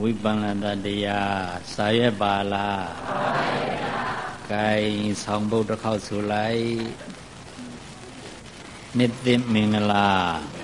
ဝိပန္နတတရားစာရွက်ပါလားစာရွက်ပါဂိုင်းဆောင်ဘုတ်တစ်ခေါက်ဆိုလိုက်နှစ်သိမင်္ဂလာသ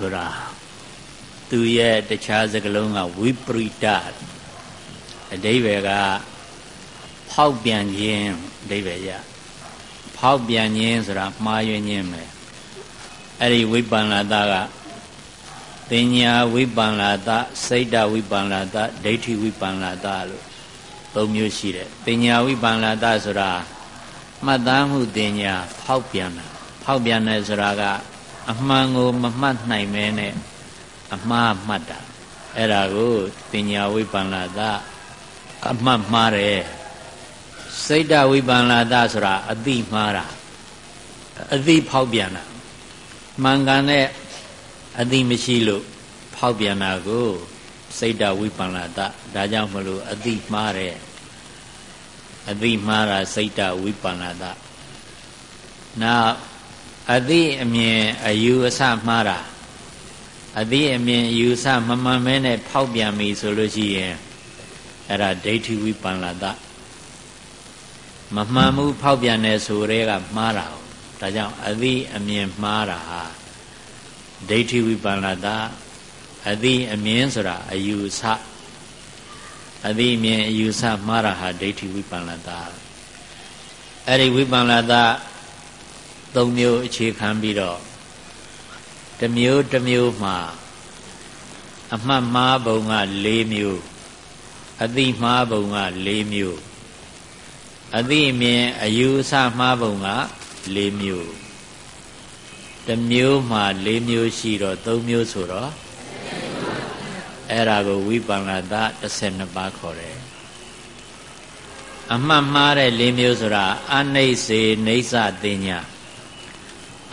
ဆိုတာသူရဲ့တခြားစကားလုံးကဝိပရိတအဓိပ္ပာယ်ကဖောက်ပြန်ခြင်းအဓိပ္ပာယ်ရဖောက်ပြန်ခြင်းဆိုတာမှားယွင်းခြင်းပဲအဲ့ဒီဝိပန္နာတကတင်ညာဝိပန္နာတစိတ်တဝိပန္နာတဒိဋ္ဌိဝိပန္နာတလို့သုံးမျိုးရှိတယ်တင်ညာဝိပန္နာတဆိုတာမှတ်သားမှုတင်ညာဖောက်ပြန်တာဖောက်ပြန်တယ်ဆိုတာက အမှန်ကိုမမှတ်နိုင်မဲနဲ့အမှားမှတ်တာအဲ့ဒါကိုတင်ညာဝိပန္နတာအမှတ်မှားတယ်စိတ်တဝိပန္နတာဆိုတာအတိမှားတာအတိဖောက်ပြန်တာမှန်ကန်တဲ့အတိမရှိလို့ဖောက်ပြန်တာကိုစိတ်တဝိပန္နတာဒါကြောင့်မလို့အတိမှားတယ်အတိမှားတာစိတ်တဝိပန္နတာနောက် အသိအမြင်အယူအဆမှားတာအသိအမြင်အယူအဆမမှန်မဲနဲ့ဖောက်ပြန်ပြီဆိုလို့ရှိရင်အဲ့ဒါဒိဋ္ဌိဝိပန္နတမမှန်မှုဖောက်ပြန်တယ်ဆိုတဲ့ကမှားတာဒါကြောင့်အသိအမြင်မှားတာဟာဒိဋ္ဌိဝိပန္နတအသိအမြင်ဆိုတာအယူအဆအသိအမြင်အယူအဆမှားတာဟာဒိဋ္ဌိဝိပန္နတအဲ့ဒီဝိပန္နတ သုံးမျိုးအခြေခံပြီးတော့တမျိုးတမျိုးမှာအမှတ်မှားပုံက၄မျိုးအတိမှားပုံက၄မျိုးအသိအမြင်အယူအဆမှားပုံက၄မျိုးတစ်မျိုးမှ၄မျိုးရှိတော့၃မျိုးဆိုတော့အဲ့ဒါကိုဝိပန္နတ12ပါးခေါ်တယ်အမှတ်မှားတဲ့၄မျိုးဆိုတာအနိစ္စေနေဆတင်ညာ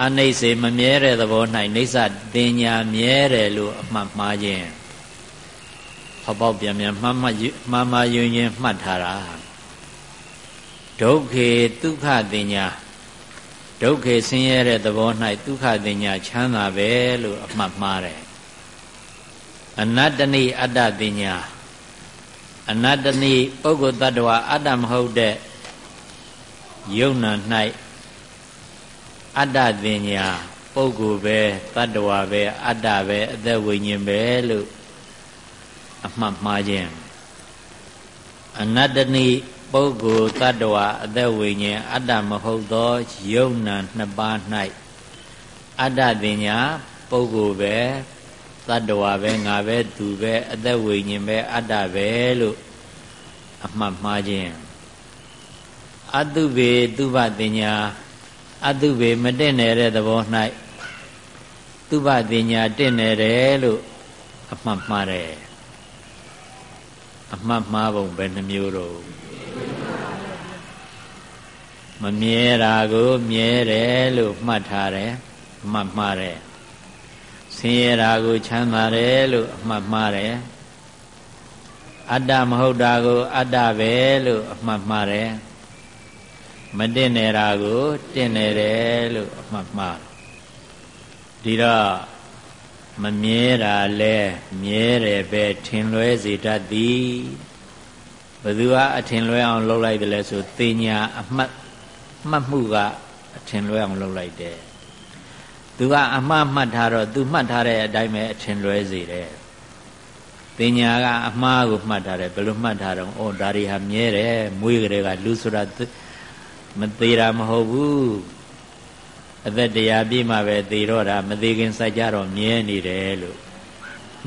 အနိစ္စေမမြဲတဲ့သဘော၌နေဆတင်ညာမြဲတယ်လို့အမှတ်မှားခြင်းဟောပေါက်ပြန်ပြန်မှတ်မှတ်မှားမှားယွင်းယွင်းမှတ်ထားတာဒုက္ခေဒုက္ခတင်ညာဒုက္ခေဆင်းရဲတဲ့သဘော၌ဒုက္ခတင်ညာချမ်းသာပဲလို့အမှတ်မှားတယ်အနတ္တနိအတ္တတင်ညာအနတ္တနိပုဂ္ဂိုလ်တ attva အတ္တမဟုတ်တဲ့ယုံနာ၌ အတ္တတင်ညာပုဂ္ဂိုလ်ပဲတ attva ပဲအတ္တပဲအသက်ဝိညာဉ်ပဲလို့အမှတ်မှားခြင်းအနတ္တနိပုဂ္ဂိုလ်တ attva အသက်ဝိညာဉ်အတ္တမဟုတ်သောယုံနာနှစ်ပါး၌အတ္တတင်ညာပုဂ္ဂိုလ်ပဲတ attva ပဲငါပဲသူပဲအသက်ဝိညာဉ်ပဲအတ္တပဲလို့အမှတ်မှားခြင်းအတုပေသူဘတင်ညာ အတုပေမတင့်နေတဲ့သဘော၌သူဘတင်ညာတင့်နေတယ်လို့အမှတ်မှားတယ်အမှတ်မှားပုံပဲနှမျိုးတော့မမြဲတာကိုမြဲတယ်လို့မှတ်ထားတယ်မှတ်မှားတယ်ဆင်းရဲတာကိုချမ်းသာတယ်လို့အမှတ်မှားတယ်အတ္တမဟုတ်တာကိုအတ္တပဲလို့အမှတ်မှားတယ် မတင့်နေတာကိုတင့်နေတယ်လို့အမှတ်မှားဒီတော့မမြဲတာလဲမြဲတယ်ပဲထင်လွဲစေတတ်သည်ဘသူကအထင်လွဲအောင်လုပ်လိုက်တယ်လဲဆိုတင်ညာအမှတ်မှတ်မှုကအထင်လွဲအောင်လုပ်လိုက်တယ်သူကအမှားမှတ်ထားတော့သူမှတ်ထားတဲ့အတိုင်းပဲအထင်လွဲစေတယ်တင်ညာကအမှားကိုမှတ်ထားတယ်ဘယ်လိုမှတ်ထားတော့ဩဒါတွေဟာမြဲတယ်မွေးကလေးကလူဆိုတာ မသေးတာမဟုတ်ဘူးအသက်တရားပြည့်မှပဲသေတော့တာမသေးခင်စိုက်ကြတော့မြဲနေတယ်လို့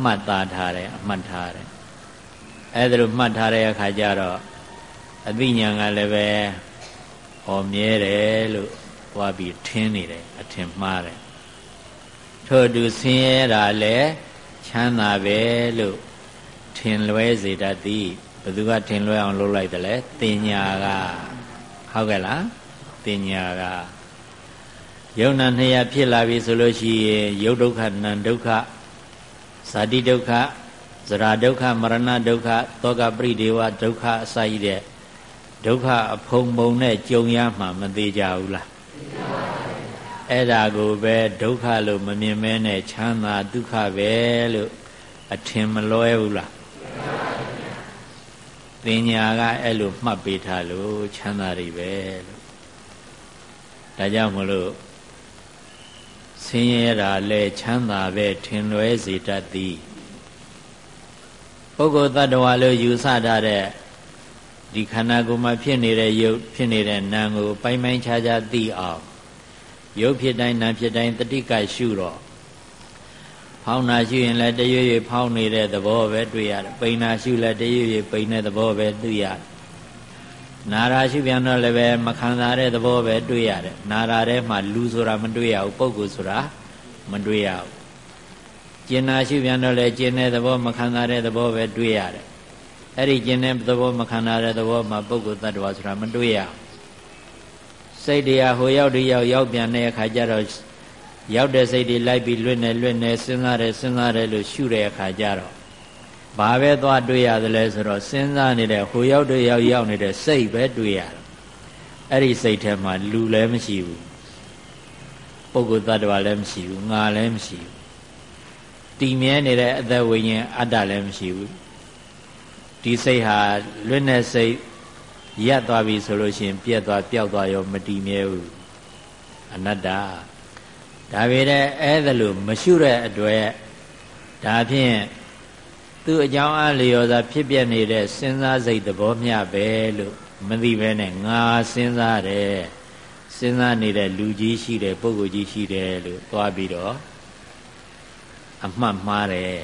မှတ်သားထားတယ်အမှတ်ထားတယ်အဲ့ဒါလိုမှတ်ထားတဲ့အခါကျတော့အသိဉာဏ်ကလည်းပဲဟောမြဲတယ်လို့သွားပြီးထင်းနေတယ်အထင်မှားတယ်ထို့တူဆင်းရဲတာလည်းချမ်းသာပဲလို့ထင်လွဲစေတတ်သည်ဘယ်သူကထင်လွဲအောင်လုပ်လိုက်တယ်လဲတင်ညာက ဟုတ်ကဲ့လားတင်ညာကယုံနာနှစ်ရဖြစ်လာပြီဆိုလို့ရှိရင်ယုတ်ဒုက္ခနံဒုက္ခဇာတိဒုက္ခဇရာဒုက္ခမရဏဒုက္ခသောကပရိဒေဝဒုက္ခအစာရတဲ့ဒုက္ခအဖုံပုံနဲ့ကြုံရမှမသေးကြဘူးလားအဲ့ဒါကိုပဲဒုက္ခလို့မမြင်မဲနဲ့ချမ်းသာဒုက္ခပဲလို့အထင်မလွဲဘူးလား ပညာကအဲ့လိုမှတ်ပေးထားလို့ချမ်းသာတွေပဲလို့ဒါကြောင့်မလို့ဆင်းရဲတာလဲချမ်းသာပဲထင်လွဲစေတတ်သည်ပုဂ္ဂိုလ်တ attva လို့ယူဆထားတဲ့ဒီခန္ဓာကိုယ်မှာဖြစ်နေတဲ့ရုပ်ဖြစ်နေတဲ့နာမ်ကို ပိုင်ပိုင်ခြားခြားသိအောင်ရုပ်ဖြစ်တိုင်းနာမ်ဖြစ်တိုင်းတတိကရှုတော့ ဖောင်းနာရှုရင်လည်းတရွေ့ရွေ့ဖောင်းနေတဲ့သဘောပဲတွေ့ရတယ်ပိန်နာရှုလည်းတရွေ့ရွေ့ပိန်တဲ့သဘောပဲသိရတယ်နာရာရှုပြန်တော့လည်းပဲမခံစားတဲ့သဘောပဲတွေ့ရတယ်နာရာထဲမှာလူဆိုတာမတွေ့ရဘူးပုဂ္ဂိုလ်ဆိုတာမတွေ့ရဘူးကျင်နာရှုပြန်တော့လည်းကျင်တဲ့သဘောမခံစားတဲ့သဘောပဲတွေ့ရတယ်အဲ့ဒီကျင်တဲ့သဘောမခံစားတဲ့သဘောမှာပုဂ္ဂိုလ်တ attva ဆိုတာမတွေ့ရစိတ်တရားဟိုရောက်ဒီရောက်ရောက်ပြန်တဲ့အခါကျတော့ ရောက်တဲ့စိတ်တွေလိုက်ပြီးလွတ်နေလွတ်နေစဉ်းစားတယ်စဉ်းစားတယ်လို့ရှုတဲ့အခါကျတော့ဘာပဲသွားတွေ့ရသလဲဆိုတော့စဉ်းစားနေတဲ့ဟိုရောက်တွေရောက်ရောက်နေတဲ့စိတ်ပဲတွေ့ရတယ်အဲ့ဒီစိတ်ထဲမှာလူလည်းမရှိဘူးပုဂ္ဂိုလ်သတ္တဝါလည်းမရှိဘူးငါလည်းမရှိဘူးတည်မြဲနေတဲ့အသက်ဝိညာဉ်အတ္တလည်းမရှိဘူးဒီစိတ်ဟာလွတ်နေစိတ်ရက်သွားပြီဆိုလို့ရှိရင်ပြက်သွားပျောက်သွားရောမတည်မြဲဘူးအနတ္တ ဒါပေမဲ့အဲ့ဒါလို့မရှုတဲ့အတွက်ဒါဖြင့်သူ့အကြောင်းအားလျော်စွာဖြစ်ပြနေတဲ့စဉ်းစားစိတ်သဘောမျှပဲလို့မသိဘဲနဲ့ငါစဉ်းစားတယ်စဉ်းစားနေတဲ့လူကြီးရှိတယ်ပုဂ္ဂိုလ်ကြီးရှိတယ်လို့သွားပြီးတော့အမှတ်မှားတယ်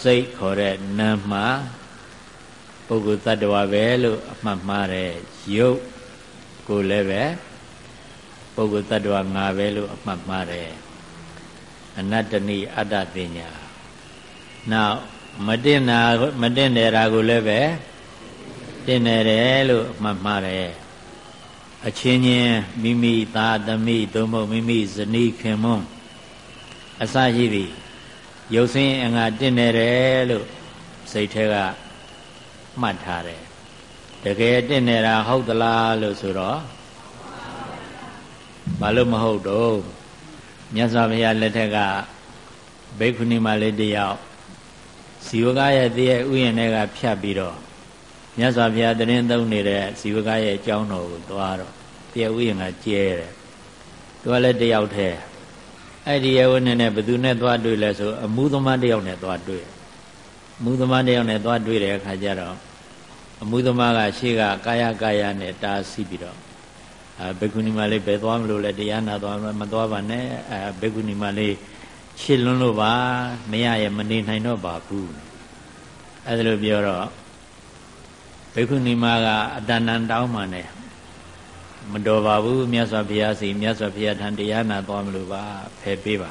စိတ်ခေါ်တဲ့နာမ်မှာပုဂ္ဂိုလ်တ attva ပဲလို့အမှတ်မှားတယ်ရုပ်ကိုလည်းပဲ ပုဂ္ဂိုလ်တ attva ငါပဲလို့အမှတ်မှားတယ်အနတ္တနိအတ္တပညာနောက်မတင်တာမတင်နေတာကိုလည်းပဲတင်နေတယ်လို့အမှတ်မှားတယ်အချင်းချင်းမိမိသားသမီးသို့မဟုတ်မိမိဇနီးခင်မွန်းအစရှိသည်ရုပ်ဆင်းအငါတင့်နေတယ်လို့စိတ်ထဲကမှတ်ထားတယ်တကယ်တင့်နေတာဟုတ်သလားလို့ဆိုတော့ ဘာလို့မဟုတ်တော့မြတ်စွာဘုရားလက်ထက်ကဘိက္ခုနီမလေးတယောက်ဇီဝကရဲ့တည်းရဲ့ဥယျာဉ်ထဲကဖြတ်ပြီးတော့မြတ်စွာဘုရားတရင်သုံးနေတဲ့ဇီဝကရဲ့အကြောင်းတော်ကိုသွားတော့တည်းရဲ့ဥယျာဉ်ကကျဲတယ်သူကလည်းတယောက်တည်းအဲ့ဒီရဲ့ဝိနဲ့နဲ့ဘယ်သူနဲ့သွားတွေ့လဲဆိုအမှုသမားတယောက်နဲ့သွားတွေ့အမှုသမားတယောက်နဲ့သွားတွေ့တဲ့အခါကျတော့အမှုသမားကရှေ့ကကာယကာယနဲ့တားဆီးပြီးတော့ အဲဘေကုဏီမလေးဘယ်သွားမလို့လဲတရားနာသွားမသွားပါနဲ့အဲဘေကုဏီမလေးရှစ်လွန်းလို့ပါမရရဲ့မနေနိုင်တော့ပါဘူးအဲဒါလိုပြောတော့ဘေကုဏီမကအတဏ္ဏတောင်းမှနဲ့မတော်ပါဘူးမြတ်စွာဘုရားစီမြတ်စွာဘုရားထံတရားနာသွားမလို့ပါဖယ်ပေးပါ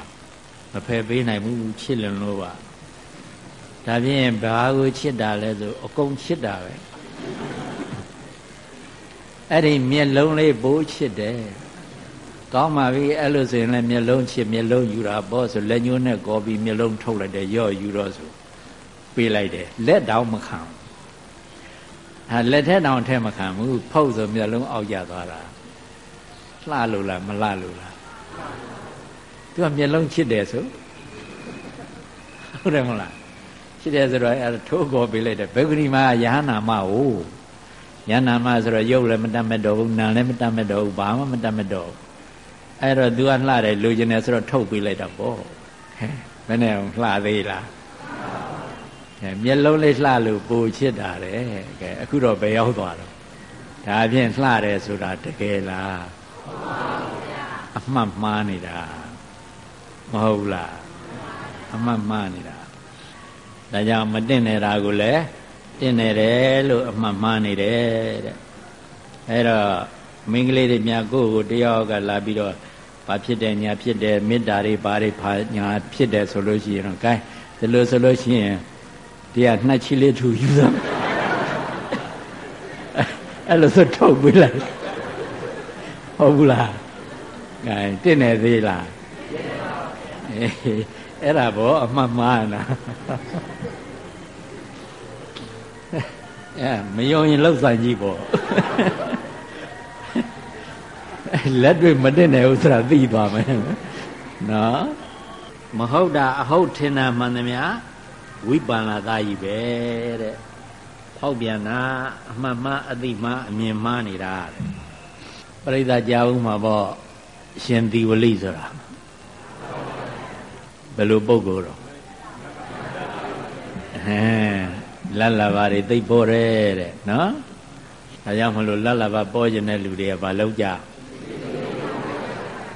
မဖယ်ပေးနိုင်ဘူးချစ်လွန်လို့ပါဒါဖြင့်ဘာကိုချစ်တာလဲဆိုအကုန်ချစ်တာပဲ အဲ့ဒီမျက်လုံးလေးဘိုးချစ်တယ်ကောင်းပါပြီအဲ့လိုဆိုရင်လည်းမျက်လုံးချစ်မျက်လုံးယူတာပေါ့ဆိုလက်ညှိုးနဲ့ကောပြီးမျက်လုံးထုတ်လိုက်တယ်ရော့ယူတော့ဆိုပေးလိုက်တယ်လက်တောင်မခံဟာလက်ထက်တောင်ထဲမခံဘူးဖုတ်ဆိုမျက်လုံးအောက်ကျသွားတာလှလို့လားမလှလို့လားသူကမျက်လုံးချစ်တယ်ဆိုဟုတ်တယ်မဟုတ်လားချစ်တယ်ဆိုတော့အဲထိုးကောပေးလိုက်တယ်ဘေဂရီမာယဟနာမဟုတ် ယန္နာမဆိုတော့ရုပ်လည်းမတတ်မဲ့တော့ဘူးနာလည်းမတတ်မဲ့တော့ဘူးဘာမှမတတ်မဲ့တော့အဲ့တော့ तू ကလှတယ်လူကျင်တယ်ဆိုတော့ထုတ်ပေးလိုက်တော့ပေါ့ဟဲ့ဘယ်နဲ့လှသေးလားအဲမျက်လုံးလေးလှလို့ပူချစ်တာတဲ့ကဲအခုတော့ဘယ်ရောက်သွားတော့ဒါဖြင့်လှတယ်ဆိုတာတကယ်လားအမှတ်မှားနေတာမဟုတ်လားအမှတ်မှားနေတာဒါကြောင့်မတင်နေတာကိုလည်း တင်နေတယ်လို့အမှတ်မှားနေတယ်တဲ့အဲ့တော့မင်းကလေးတွေများကိုယ့်ကိုတယောက်ကလာပြီးတော့ဘာဖြစ်တယ်ညာဖြစ်တယ်မေတ္တာတွေဘာတွေဘာညာဖြစ်တယ်ဆိုလို့ရှိရင်တော့ gain ဒီလိုဆိုလို့ရှိရင်တရားနှက်ချီလေးထူယူသားအဲ့လိုဆိုထုတ်ပေးလိုက်ဟုတ်ဘူးလား gain တင့်နေသေးလားအဲ့ဒါဘောအမှတ်မှားနာ အဲမယုံရင်လောက်ဆိုင်ကြီးပေါ့လက်တွေမတင်နိုင်ဘူးဆိုတာသိသွားမယ်နော်မဟုတ်တာအဟုတ်ထင်တာမှန်သမျှဝိပန္နာသားကြီးပဲတဲ့ဖောက်ပြန်တာအမှန်မှအသိမှအမြင်မှားနေတာတဲ့ပရိသတ်ကြားဦးမှာပေါ့ရှင်သီဝလိဆိုတာဘယ်လိုပုဂ္ဂိုလ်တော့ဟမ် လတ်လာပါတွေသိပ်ပေါ်တယ်တဲ့နော်ဒါကြောင့်မလို့လတ်လာပါပေါ်ကျင်တဲ့လူတွေကဘာလုပ်ကြ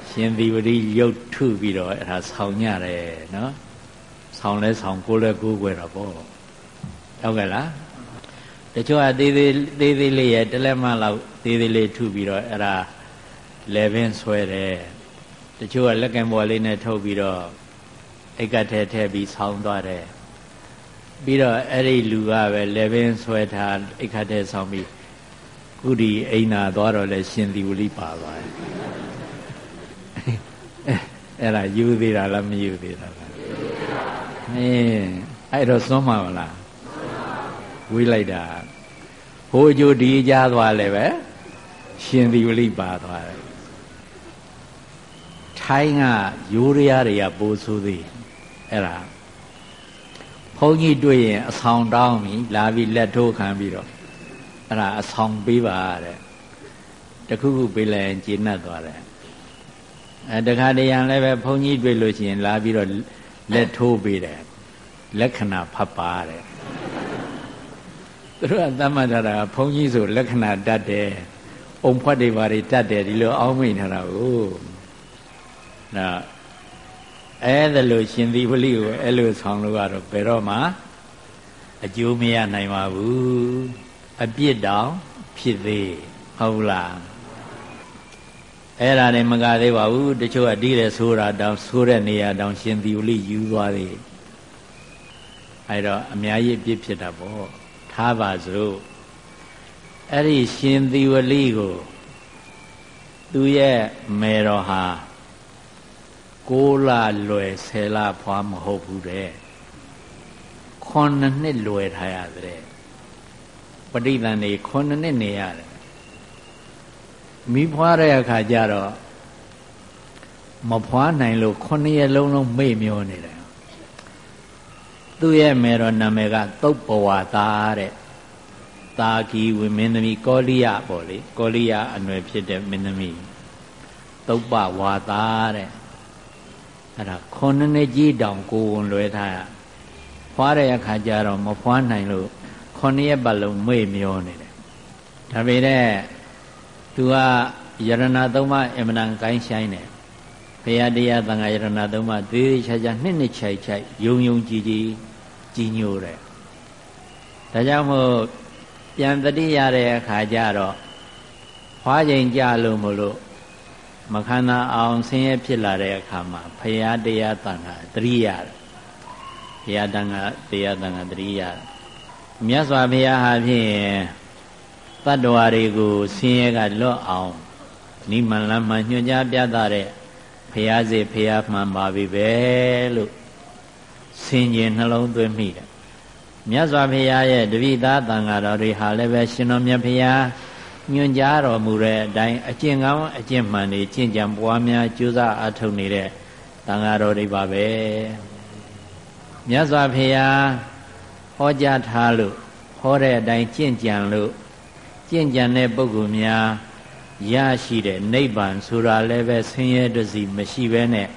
ရှင်သီဝတိရုပ်ထုပြီးတော့အဲ့ဒါဆောင်းညတယ်နော်ဆောင်းလဲဆောင်းကိုလဲကိုးွယ်တော့ပေါ့ဟုတ်ကဲ့လားတချို့ကသေးသေးသေးသေးလေးရဲ့တလက်မလောက်သေးသေးလေးထုပြီးတော့အဲ့ဒါလေပင်ဆွဲတယ်တချို့ကလက်ကင်ပေါ်လေးနဲ့ထုတ်ပြီးတော့အိတ်ကထဲထည့်ပြီးဆောင်းသွားတယ် ပြီးတော့အဲ့ဒီလူကပဲလေပင်ဆွဲထားအိခတ်တဲ့ဆောင်ပြီးကုဒီအိနာသွားတော့လဲရှင်သီဝလိပါသွားတယ်အဲ့ဒါယူသေးတာလားမယူသေးတာလားအေးအဲ့တော့သွန်းမှာမလားဝေးလိုက်တာဟိုအကျိုးဒီကြားသွားလဲပဲရှင်သီဝလိပါသွားတယ်ထိုင်းကရိုးရရတွေကပိုးဆိုးသေးအဲ့ဒါ ဘုန်းကြီးတွေ့ရင်အဆောင်တောင်းပြီလာပြီးလက်ထိုးခံပြီးတော့အဲ့ဒါအဆောင်ပေးပါတဲ့တခုခုပေးလိုက်ရင်ကျေနပ်သွားတယ်အဲတခါတရံလည်းပဲဘုန်းကြီးတွေ့လို့ရှိရင်လာပြီးတော့လက်ထိုးပေးတယ်လက္ခဏာဖတ်ပါတဲ့သူတို့ကသတ်မှတ်ထားတာဘုန်းကြီးဆိုလက္ခဏာတတ်တယ်အုံဖွက်တွေဘာတွေတတ်တယ်ဒီလိုအောင်းမိန်ထားတာကိုဒါ အဲ့ဒါလို့ရှင်သီပလိကိုအဲ့လိုဆောင်လို့ကတော့ဘယ်တော့မှအအကျိုးမရနိုင်ပါဘူးအပြစ်တောင်ဖြစ်သေးဟုတ်လားအဲ့ဒါနဲ့မကသေးပါဘူးတချို့ကဒီတဲ့ဆိုတာတောင်ဆိုးတဲ့နေရာတောင်ရှင်သီဝလိယူသွားသေးအဲ့တော့အများကြီးပြစ်ဖြစ်တာပေါ့ထားပါစို့အဲ့ဒီရှင်သီဝလိကိုသူရဲ့မေတော်ဟာ 6လလွယ်10လဖွားမဟုတ်ဘူးတဲ့9နှစ်လွယ်ထားရတဲ့ပဋိသန္ဓေ9နှစ်နေရတယ်မိဖွားတဲ့အခါကျတော့မဖွားနိုင်လို့9ရက်လုံးလုံးမေ့မျောနေတယ်သူ့ရဲ့မေတော်နာမည်ကသုတ်ဘဝသားတဲ့တာကီဝိမင်းသမီးကောလိယပေါ့လေကောလိယအနွယ်ဖြစ်တဲ့မင်းသမီးသုတ်ပဝါသားတဲ့ အဲ့ဒါခုနှစ်နှစ်ကြီးတောင်ကိုဝင်လွဲထားရဖွားတဲ့အခါကျတော့မဖွားနိုင်လို့ခုနှစ်ရက်ပတ်လုံးမေ့မျောနေတယ်ဒါပေမဲ့သူကယရဏသုံးပါးအမနံကိုင်းဆိုင်တယ်ဘုရားတရားသံဃာယရဏသုံးပါးသေးသေးချာချာနှစ်နှစ်ချိုက်ချိုက်ယုံယုံကြည်ကြည်ကြီးညိုတယ်ဒါကြောင့်မို့ပြန်တတိရတဲ့အခါကျတော့ဖွားချိန်ကြလို့မလို့ မခန္ဓာအောင်ဆင်းရဲဖြစ်လာတဲ့အခါမှာဖရာတရားတန်ခါတတိယဘုရားတန်ခါတရားတန်ခါတတိယမြတ်စွာဘုရားဟာဖြင့်တတ္တဝါတွေကိုဆင်းရဲကလွတ်အောင်နိမန်လမ်းမှညွှန်ကြားပြသတဲ့ဘုရားစေဘုရားမှန်ပါပြီပဲလို့ဆင်ခြင်နှလုံးသွင်းမိတယ်မြတ်စွာဘုရားရဲ့တပိသားတန်ဃာတော်တွေဟာလည်းပဲရှင်တော်မြတ်ဘုရား ညွှန်ကြားတော်မူတဲ့အတိုင်းအကျင့်ကောင်းအကျင့်မှန်တွေကျင့်ကြံပွားများကြိုးစားအထောက်နေတဲ့တန်ဃာတော်တွေပါပဲမြတ်စွာဘုရားဟောကြားထားလို့ဟောတဲ့အတိုင်းကျင့်ကြံလို့ကျင့်ကြံတဲ့ပုဂ္ဂိုလ်များရရှိတဲ့နိဗ္ဗာန်ဆိုတာလည်းပဲဆင်းရဲတစီမရှိဘဲနဲ့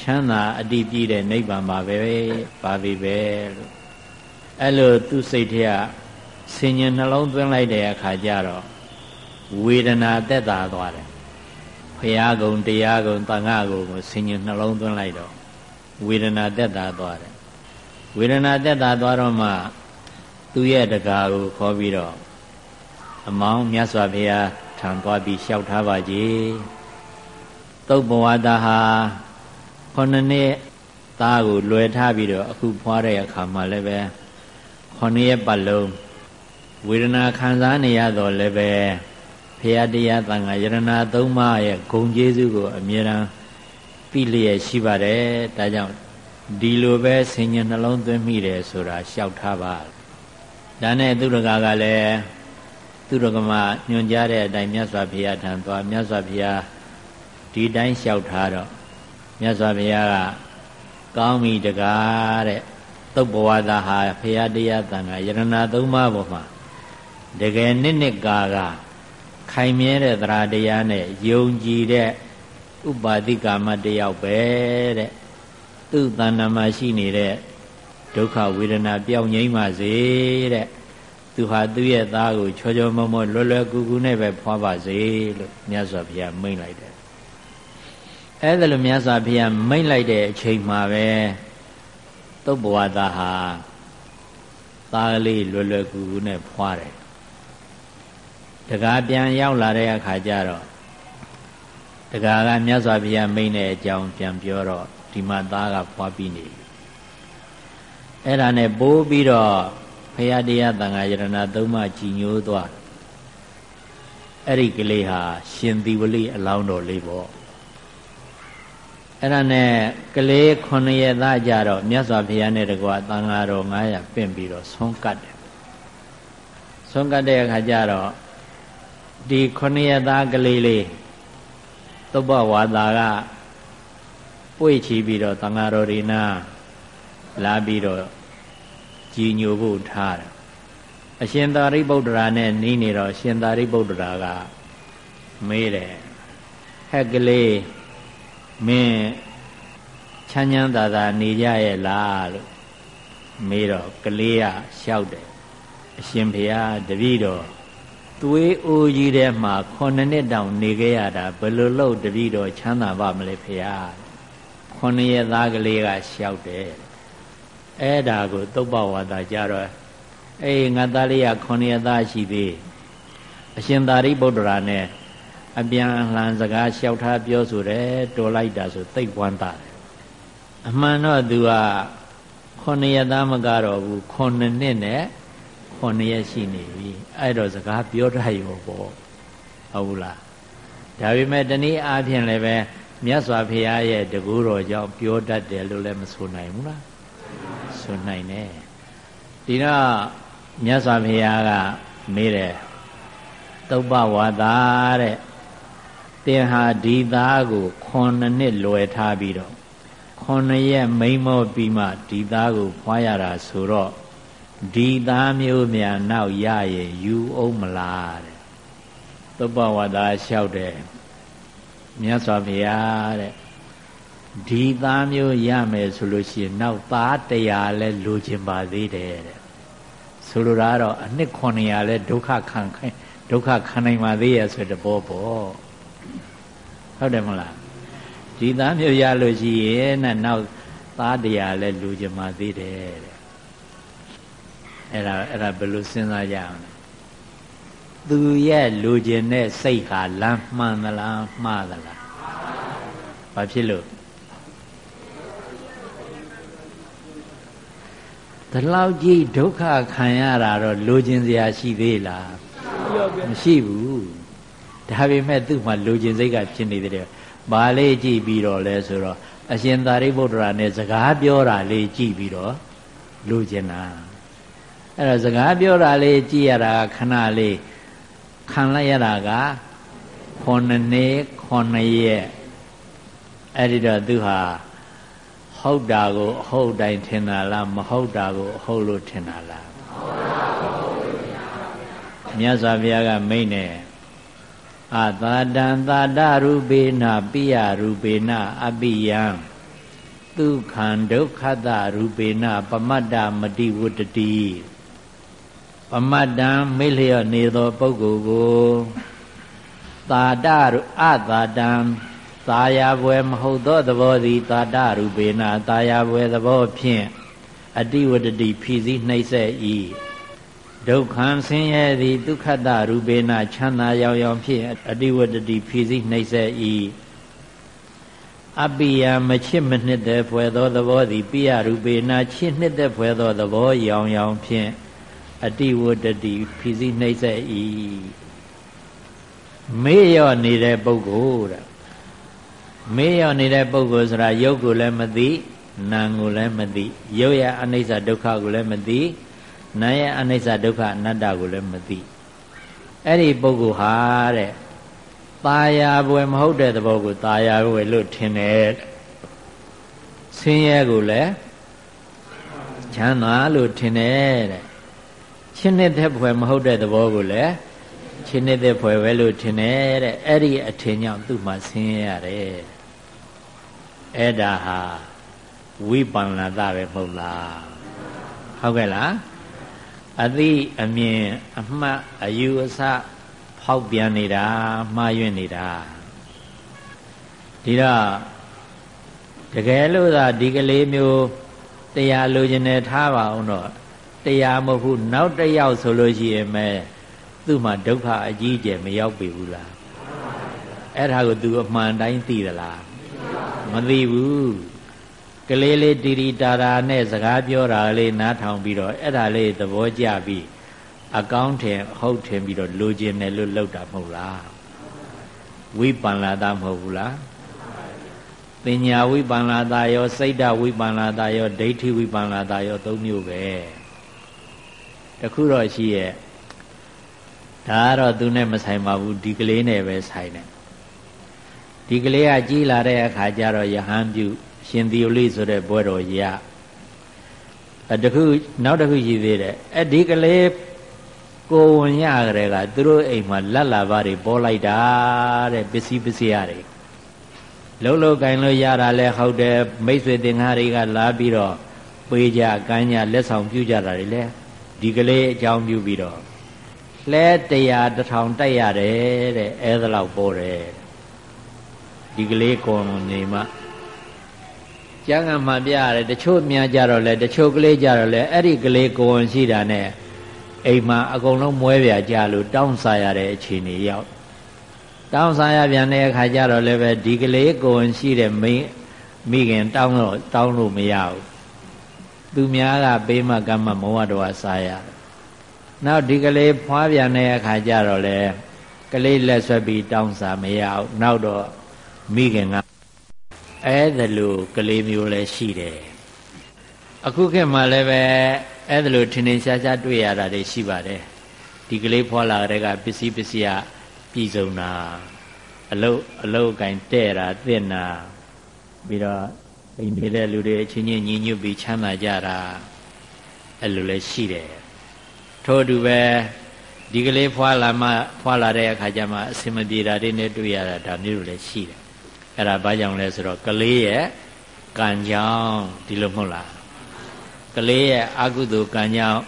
ချမ်းသာအတ္တိပြည့်တဲ့နိဗ္ဗာန်ပါပဲပါပြီပဲလို့အဲ့လိုသူ့စိတ်ထဲကဆင်ញံနှလုံးသွင်းလိုက်တဲ့အခါကျတော့ ဝေဒနာတက်တာသွားတယ်ဖရာကုံတရားကုံတန်ခါကုံကိုဆင်ញံနှလုံးသွင်းလိုက်တော့ဝေဒနာတက်တာသွားတယ်ဝေဒနာတက်တာသွားတော့မှသူ့ရဲ့တကာကိုခေါ်ပြီးတော့အမောင်းမြတ်စွာဘုရားထံသွားပြီးလျှောက်ထားပါကြည်သုတ်ဘဝတာဟာခုနှစ်နှစ်သားကိုလွယ်ထားပြီးတော့အခုဖွားတဲ့အခါမှာလည်းပဲခုနှစ်ရက်ပတ်လုံးဝေဒနာခံစားနေရတော့လည်းပဲ ဖရာတရားသံဃာယရဏသုံးပါးရဲ့ဂုံကျေးဇူးကို အမြဲတမ်းပြလျက်ရှိပါတယ်ဒါကြောင့်ဒီလိုပဲဆင်ញနှလုံးသွင်းမိတယ်ဆိုတာလျှောက်ထားပါဒါနဲ့သူရကကလည်းသူရကမညွန်ကြားတဲ့အတိုင်းမြတ်စွာဘုရားထံသွားမြတ်စွာဘုရားဒီတိုင်းလျှောက်ထားတော့မြတ်စွာဘုရားကကောင်းပြီတကားတဲ့သုတ်ဘဝသာဟာဘုရားတရားတန်ခါယရဏသုံးပါးပေါ်မှာတကယ်နှစ်နှစ်ကာက ခိုင်မြဲတဲ့သရာတရားနဲ့ယုံကြည်တဲ့ဥပါတိကာမတယောက်ပဲတဲ့သူ့တဏ္ဍာမှာရှိနေတဲ့ဒုက္ခဝေဒနာပြောင်းငြိမ်းပါစေတဲ့သူဟာသူ့ရဲ့သားကိုချောချောမောမောလွယ်လွယ်ကူကူနဲ့ပဲဖွားပါစေလို့မြတ်စွာဘုရားမိန့်လိုက်တယ်အဲ့ဒါလိုမြတ်စွာဘုရားမိန့်လိုက်တဲ့အချိန်မှာပဲသုတ်ဘဝသားဟာသားကလေးလွယ်လွယ်ကူကူနဲ့ဖွားတယ် တကားပြန်ရောက်လာတဲ့အခါကျတော့တကားကမြတ်စွာဘုရားမိန့်တဲ့အကြောင်းပြန်ပြောတော့ဒီမှာသားကဖွားပြီးနေအဲ့ဒါနဲ့ပိုးပြီးတော့ဖရာတရားတန်ခါယရဏသုံးပါးကြည်ညိုသွားအဲ့ဒီကလေးဟာရှင်သီဝလိအလောင်းတော်လေးပေါ့အဲ့ဒါနဲ့ကလေး9ရက်သားကြတော့မြတ်စွာဘုရားနဲ့တကွာတန်ဃာတော်900ပင့်ပြီးတော့ဆုံးကတ်တယ်ဆုံးကတ်တဲ့အခါကျတော့ ဒီ9ရက်သားကလေးလေးသုဘဝါသာကပွေ့ချီပြီးတော့တန်ဃာတော်ဒီနာလာပြီးတော့ကြည်ညိုဖို့ထားတယ်အရှင်သာရိပုတ္တရာနဲ့နီးနေတော့ရှင်သာရိပုတ္တရာကမေးတယ်ဟက်ကလေးမင်းချမ်းချမ်းသာသာနေကြရဲ့လားလို့မေးတော့ကလေးကလျှောက်တယ်အရှင်ဘုရားတပည့်တော် သွေးအိုးကြီးထဲမှာခုနှစ်နှစ်တောင်နေခဲ့ရတာဘယ်လိုလုပ်တပည့်တော်ချမ်းသာပါမလဲဘုရားခုနှစ်ရက်သားကလေးကလျှောက်တယ်အဲ့ဒါကိုသုပ္ပဝါဒကြတော့အေးငါသားလေးက9ရက်သားရှိသေးအရှင်သာရိပုတ္တရာနဲ့အပြန်အလှန်စကားလျှောက်ထားပြောဆိုတယ်တော်လိုက်တာဆိုသိပ်ဝမ်းသာတယ်အမှန်တော့သူက9ရက်သားမကတော့ဘူး9နှစ်နဲ့ 9ရက်ရှိနေပြီအဲ့တော့စကားပြောတတ်ရောပေါ့ဟုတ်ဘူးလားဒါပေမဲ့တနည်းအားဖြင့်လည်းပဲမြတ်စွာဘုရားရဲ့တကူတော်ကြောင့်ပြောတတ်တယ်လို့လည်းမဆိုနိုင်ဘူးလားဆိုနိုင်တယ်ဒီတော့မြတ်စွာဘုရားကမေးတယ်သုပ္ပဝါဒတဲ့တင်ဟာဒီသားကို9နှစ်လွယ်ထားပြီးတော့9ရက်မိမ့်မောပြီးမှဒီသားကိုဖွားရတာဆိုတော့ ဒီသားမျိုးများနောက်ရရဲ့ယူအောင်မလားတဲ့သုပ္ပဝါဒလျှောက်တယ်မြတ်စွာဘုရားတဲ့ဒီသားမျိုးရမယ်ဆိုလို့ရှိရင်နောက်သားတရားလဲလိုချင်ပါသေးတယ်တဲ့ဆိုလိုတာကတော့အနှစ်900လဲဒုက္ခခံခိုင်းဒုက္ခခံနိုင်ပါသေးရဲ့ဆိုတဲ့ဘောပေါ့ဟုတ်တယ်မလားဒီသားမျိုးရလို့ရှိရင်နဲ့နောက်သားတရားလဲလိုချင်ပါသေးတယ်တဲ့ အဲ့ဒါအဲ့ဒါဘယ်လိုစဉ်းစားကြအောင်လဲသူရဲ့လူကျင်တဲ့စိတ်ဟာလမ်းမှန်သလားမှားသလားဘာဖြစ်လို့ဒီလောက်ကြီးဒုက္ခခံရတာတော့လူကျင်စရာရှိသေးလားမရှိဘူးဒါပေမဲ့သူ့မှာလူကျင်စိတ်ကဖြစ်နေတယ်ဘာလေးကြည့်ပြီးတော့လဲဆိုတော့အရှင်သာရိပုတ္တရာနဲ့စကားပြောတာလေးကြည့်ပြီးတော့လူကျင်တာ အဲ့တော့စကားပြောတာလေးကြည့်ရတာခဏလေးခံလိုက်ရတာက9နှစ်9ရက်အဲ့ဒီတော့သူဟာဟုတ်တာကိုအဟုတ်တိုင်းထင်တာလားမဟုတ်တာကိုအဟုတ်လို့ထင်တာလားမြတ်စွာဘုရားကမိန့်နေအသာတံသာတရူပေနပိယရူပေနအပိယံဒုက္ခံဒုက္ခတရူပေနပမတ္တမတိဝတ္တိ ပမတ္တံမေ့လျော့နေသောပုဂ္ဂိုလ်ကိုသာတအသာတံသာယာဘွယ်မဟုတ်သောသဘောသည်သာတရူပေနသာယာဘွယ်သဘောဖြင့်အတိဝတ္တိဖြည့်စည်းနှိမ့်ဆက်၏ဒုက္ခံဆင်းရဲသည်ဒုက္ခတရူပေနချမ်းသာရောင်ရောင်ဖြင့်အတိဝတ္တိဖြည့်စည်းနှိမ့်ဆက်၏အပိယမချစ်မနှစ်တဲ့ဖွယ်သောသဘောသည်ပိယရူပေနချစ်နှစ်တဲ့ဖွယ်သောသဘောရောင်ရောင်ဖြင့် အတိဝတ္တိဖြည့်စည်းနှိမ့်ဆက်၏မေ့ရော့နေတဲ့ပုဂ္ဂိုလ်တဲ့မေ့ရော့နေတဲ့ပုဂ္ဂိုလ်ဆိုတာရုပ်ကိုလည်းမသိနာမ်ကိုလည်းမသိရုပ်ရဲ့အနိစ္စဒုက္ခကိုလည်းမသိနာမ်ရဲ့အနိစ္စဒုက္ခအနတ္တကိုလည်းမသိအဲ့ဒီပုဂ္ဂိုလ်ဟာတဲ့ตาယာပွဲမဟုတ်တဲ့သဘောကိုตาယာပွဲလို့ထင်တယ်ဆင်းရဲကိုလည်းချမ်းသာလို့ထင်တယ်တဲ့ ချင်းနေတဲ့ဘွယ်မဟုတ်တဲ့သဘောကိုလည်းချင်းနေတဲ့ဘွယ်ပဲလို့ထင်တယ်တဲ့အဲ့ဒီအထင်ကြောင့်သူ့မှာဆင်းရဲရတယ်အဲ့ဒါဟာဝိပန္နတပဲမဟုတ်လားဟုတ်ကဲ့လားအသိအမြင်အမှတ်အယူအဆဖောက်ပြန်နေတာမှားယွင်းနေတာဒီတော့တကယ်လို့သာဒီကလေးမျိုးတရားလိုချင်တယ်ထားပါအောင်တော့ တရားမဟုတ်ဘူးနောက်တစ်ယောက်ဆိုလို့ရှိရင်မဲသူ့မှာဒုက္ခအကြီးအကျယ်မရောက်ပြီဘူးလားအဲ့ဒါကို तू အမှန်တိုင်းသိသလားမသိဘူးကလေးလေးတီတီတာတာနဲ့စကားပြောတာလေးနားထောင်ပြီးတော့အဲ့ဒါလေးသဘောကျပြီးအကောင်းထင်ဟုတ်ထင်ပြီးတော့လိုချင်တယ်လို့လောက်တာမဟုတ်လားဝိပန္လာတာမဟုတ်ဘူးလားပညာဝိပန္လာတာရောစိတ်ဓဝိပန္လာတာရောဒိဋ္ဌိဝိပန္လာတာရောသုံးမျိုးပဲ တခုတော့ရှိရဲ့ဒါကတော့သူနဲ့မဆိုင်ပါဘူးဒီကလေးနဲ့ပဲဆိုင်တယ်ဒီကလေးကကြီးလာတဲ့အခါကျတော့ယဟန်ပြု ရှင်သီယိုလိဆိုတဲ့ဘွဲတော်ရအတခုနောက်တစ်ခုရှိသေးတယ်အဲ့ဒီကလေးကိုဝင်ရကြတဲ့ကသူတို့အိမ်မှာလက်လာပါတွေပေါ်လိုက်တာတဲ့ပစ္စည်းပစ္စည်းရတယ်လုံးလုံးကင်လို့ရတာလဲဟုတ်တယ်မိတ်ဆွေတင်္ဃာတွေကလာပြီးတော့ပေးကြကမ်းကြလက်ဆောင်ပြုကြတာတွေလဲ ဒီကလေးအကြောင်းပြုပြီးတော့လဲတရားတထောင်တိုက်ရတယ်တဲ့အဲဒါလောက်ပေါ်တယ်ဒီကလေးကွန်နေမှကျမ်းဂန်မှာပြရတယ်တချို့များကြတော့လဲတချို့ကလေးကြတော့လဲအဲ့ဒီကလေးကွန်ရှိတာနဲ့အိမ်မှာအကုန်လုံးမွဲပြကြလို့တောင်းစားရတဲ့အခြေအနေရောက်တောင်းစားရပြန်တဲ့အခါကျတော့လည်းပဲဒီကလေးကိုယ်ရှိတဲ့မိမိခင်တောင်းတော့တောင်းလို့မရဘူး သူများကပေးမှကမှမဝတော်စားရတယ်နောက်ဒီကလေးဖွားပြန်တဲ့အခါကျတော့လေကလေးလက်ဆွဲပြီးတောင်းစားမရအောင်နောက်တော့မိခင်ကအဲ့ဒါလိုကလေးမျိုးလည်းရှိတယ်အခုခေတ်မှာလည်းပဲအဲ့ဒါလိုထင်ထင်ရှားရှားတွေ့ရတာတွေရှိပါတယ်ဒီကလေးဖွာလာတဲ့ကပစ္စည်းပစ္စည်းကပြည်စုံတာအလုတ်အလုတ်ကင်တဲ့တာတင့်တာပြီးတော့ အိမ်နေတဲ့လူတွေအချင်းချင်းညီညွတ်ပြီးချမ်းသာကြတာအဲ့လိုလည်းရှိတယ်ထို့အတူပဲဒီကလေးဖွာလာမှဖွာလာတဲ့အခါကျမှအစင်မပြေတာတွေနဲ့တွေ့ရတာဒါမျိုးလည်းရှိတယ်အဲ့ဒါဘာကြောင့်လဲဆိုတော့ကလေးရဲ့ကံကြောင့်ဒီလိုမဟုတ်လားကလေးရဲ့အကုသိုလ်ကံကြောင့်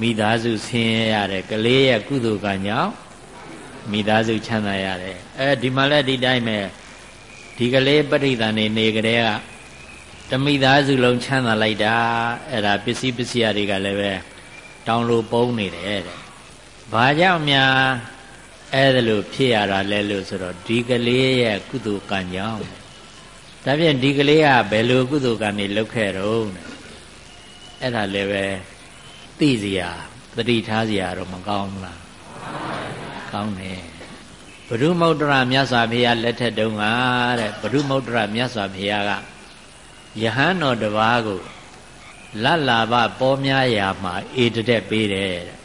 မိသားစုဆင်းရဲရတယ်ကလေးရဲ့ကုသိုလ်ကံကြောင့်မိသားစုချမ်းသာရတယ်အဲဒီမှာလည်းဒီတိုင်းပဲဒီကလေးပဋိသန္ဓေနေကြတဲ့က တမိသားစုလုံးချမ်းသာလိုက်တာအဲ့ဒါပစ္စည်းပစ္စည်းတွေကလည်းပဲတောင်းလို့ပုံနေတယ်တဲ့ဘာကြောင့်များအဲ့ဒါလို့ဖြစ်ရတာလဲလို့ဆိုတော့ဒီကလေးရဲ့ကုသိုလ်ကံကြောင့်ဒါဖြင့်ဒီကလေးကဘယ်လိုကုသိုလ်ကံတွေလုပ်ခဲ့တော့အဲ့ဒါလည်းပဲသိစရာသတိထားစရာတော့မကောင်းဘူးလားကောင်းတယ်ဘုရုမௌတရမြတ်စွာဘုရားလက်ထက်တုန်းကတဲ့ဘုရုမௌတရမြတ်စွာဘုရားက ယဟန်တော်တစ်ပါးကိုလတ်လာဘပေါ်များရာမှာအေတတဲ့ပေးတယ်တဲ့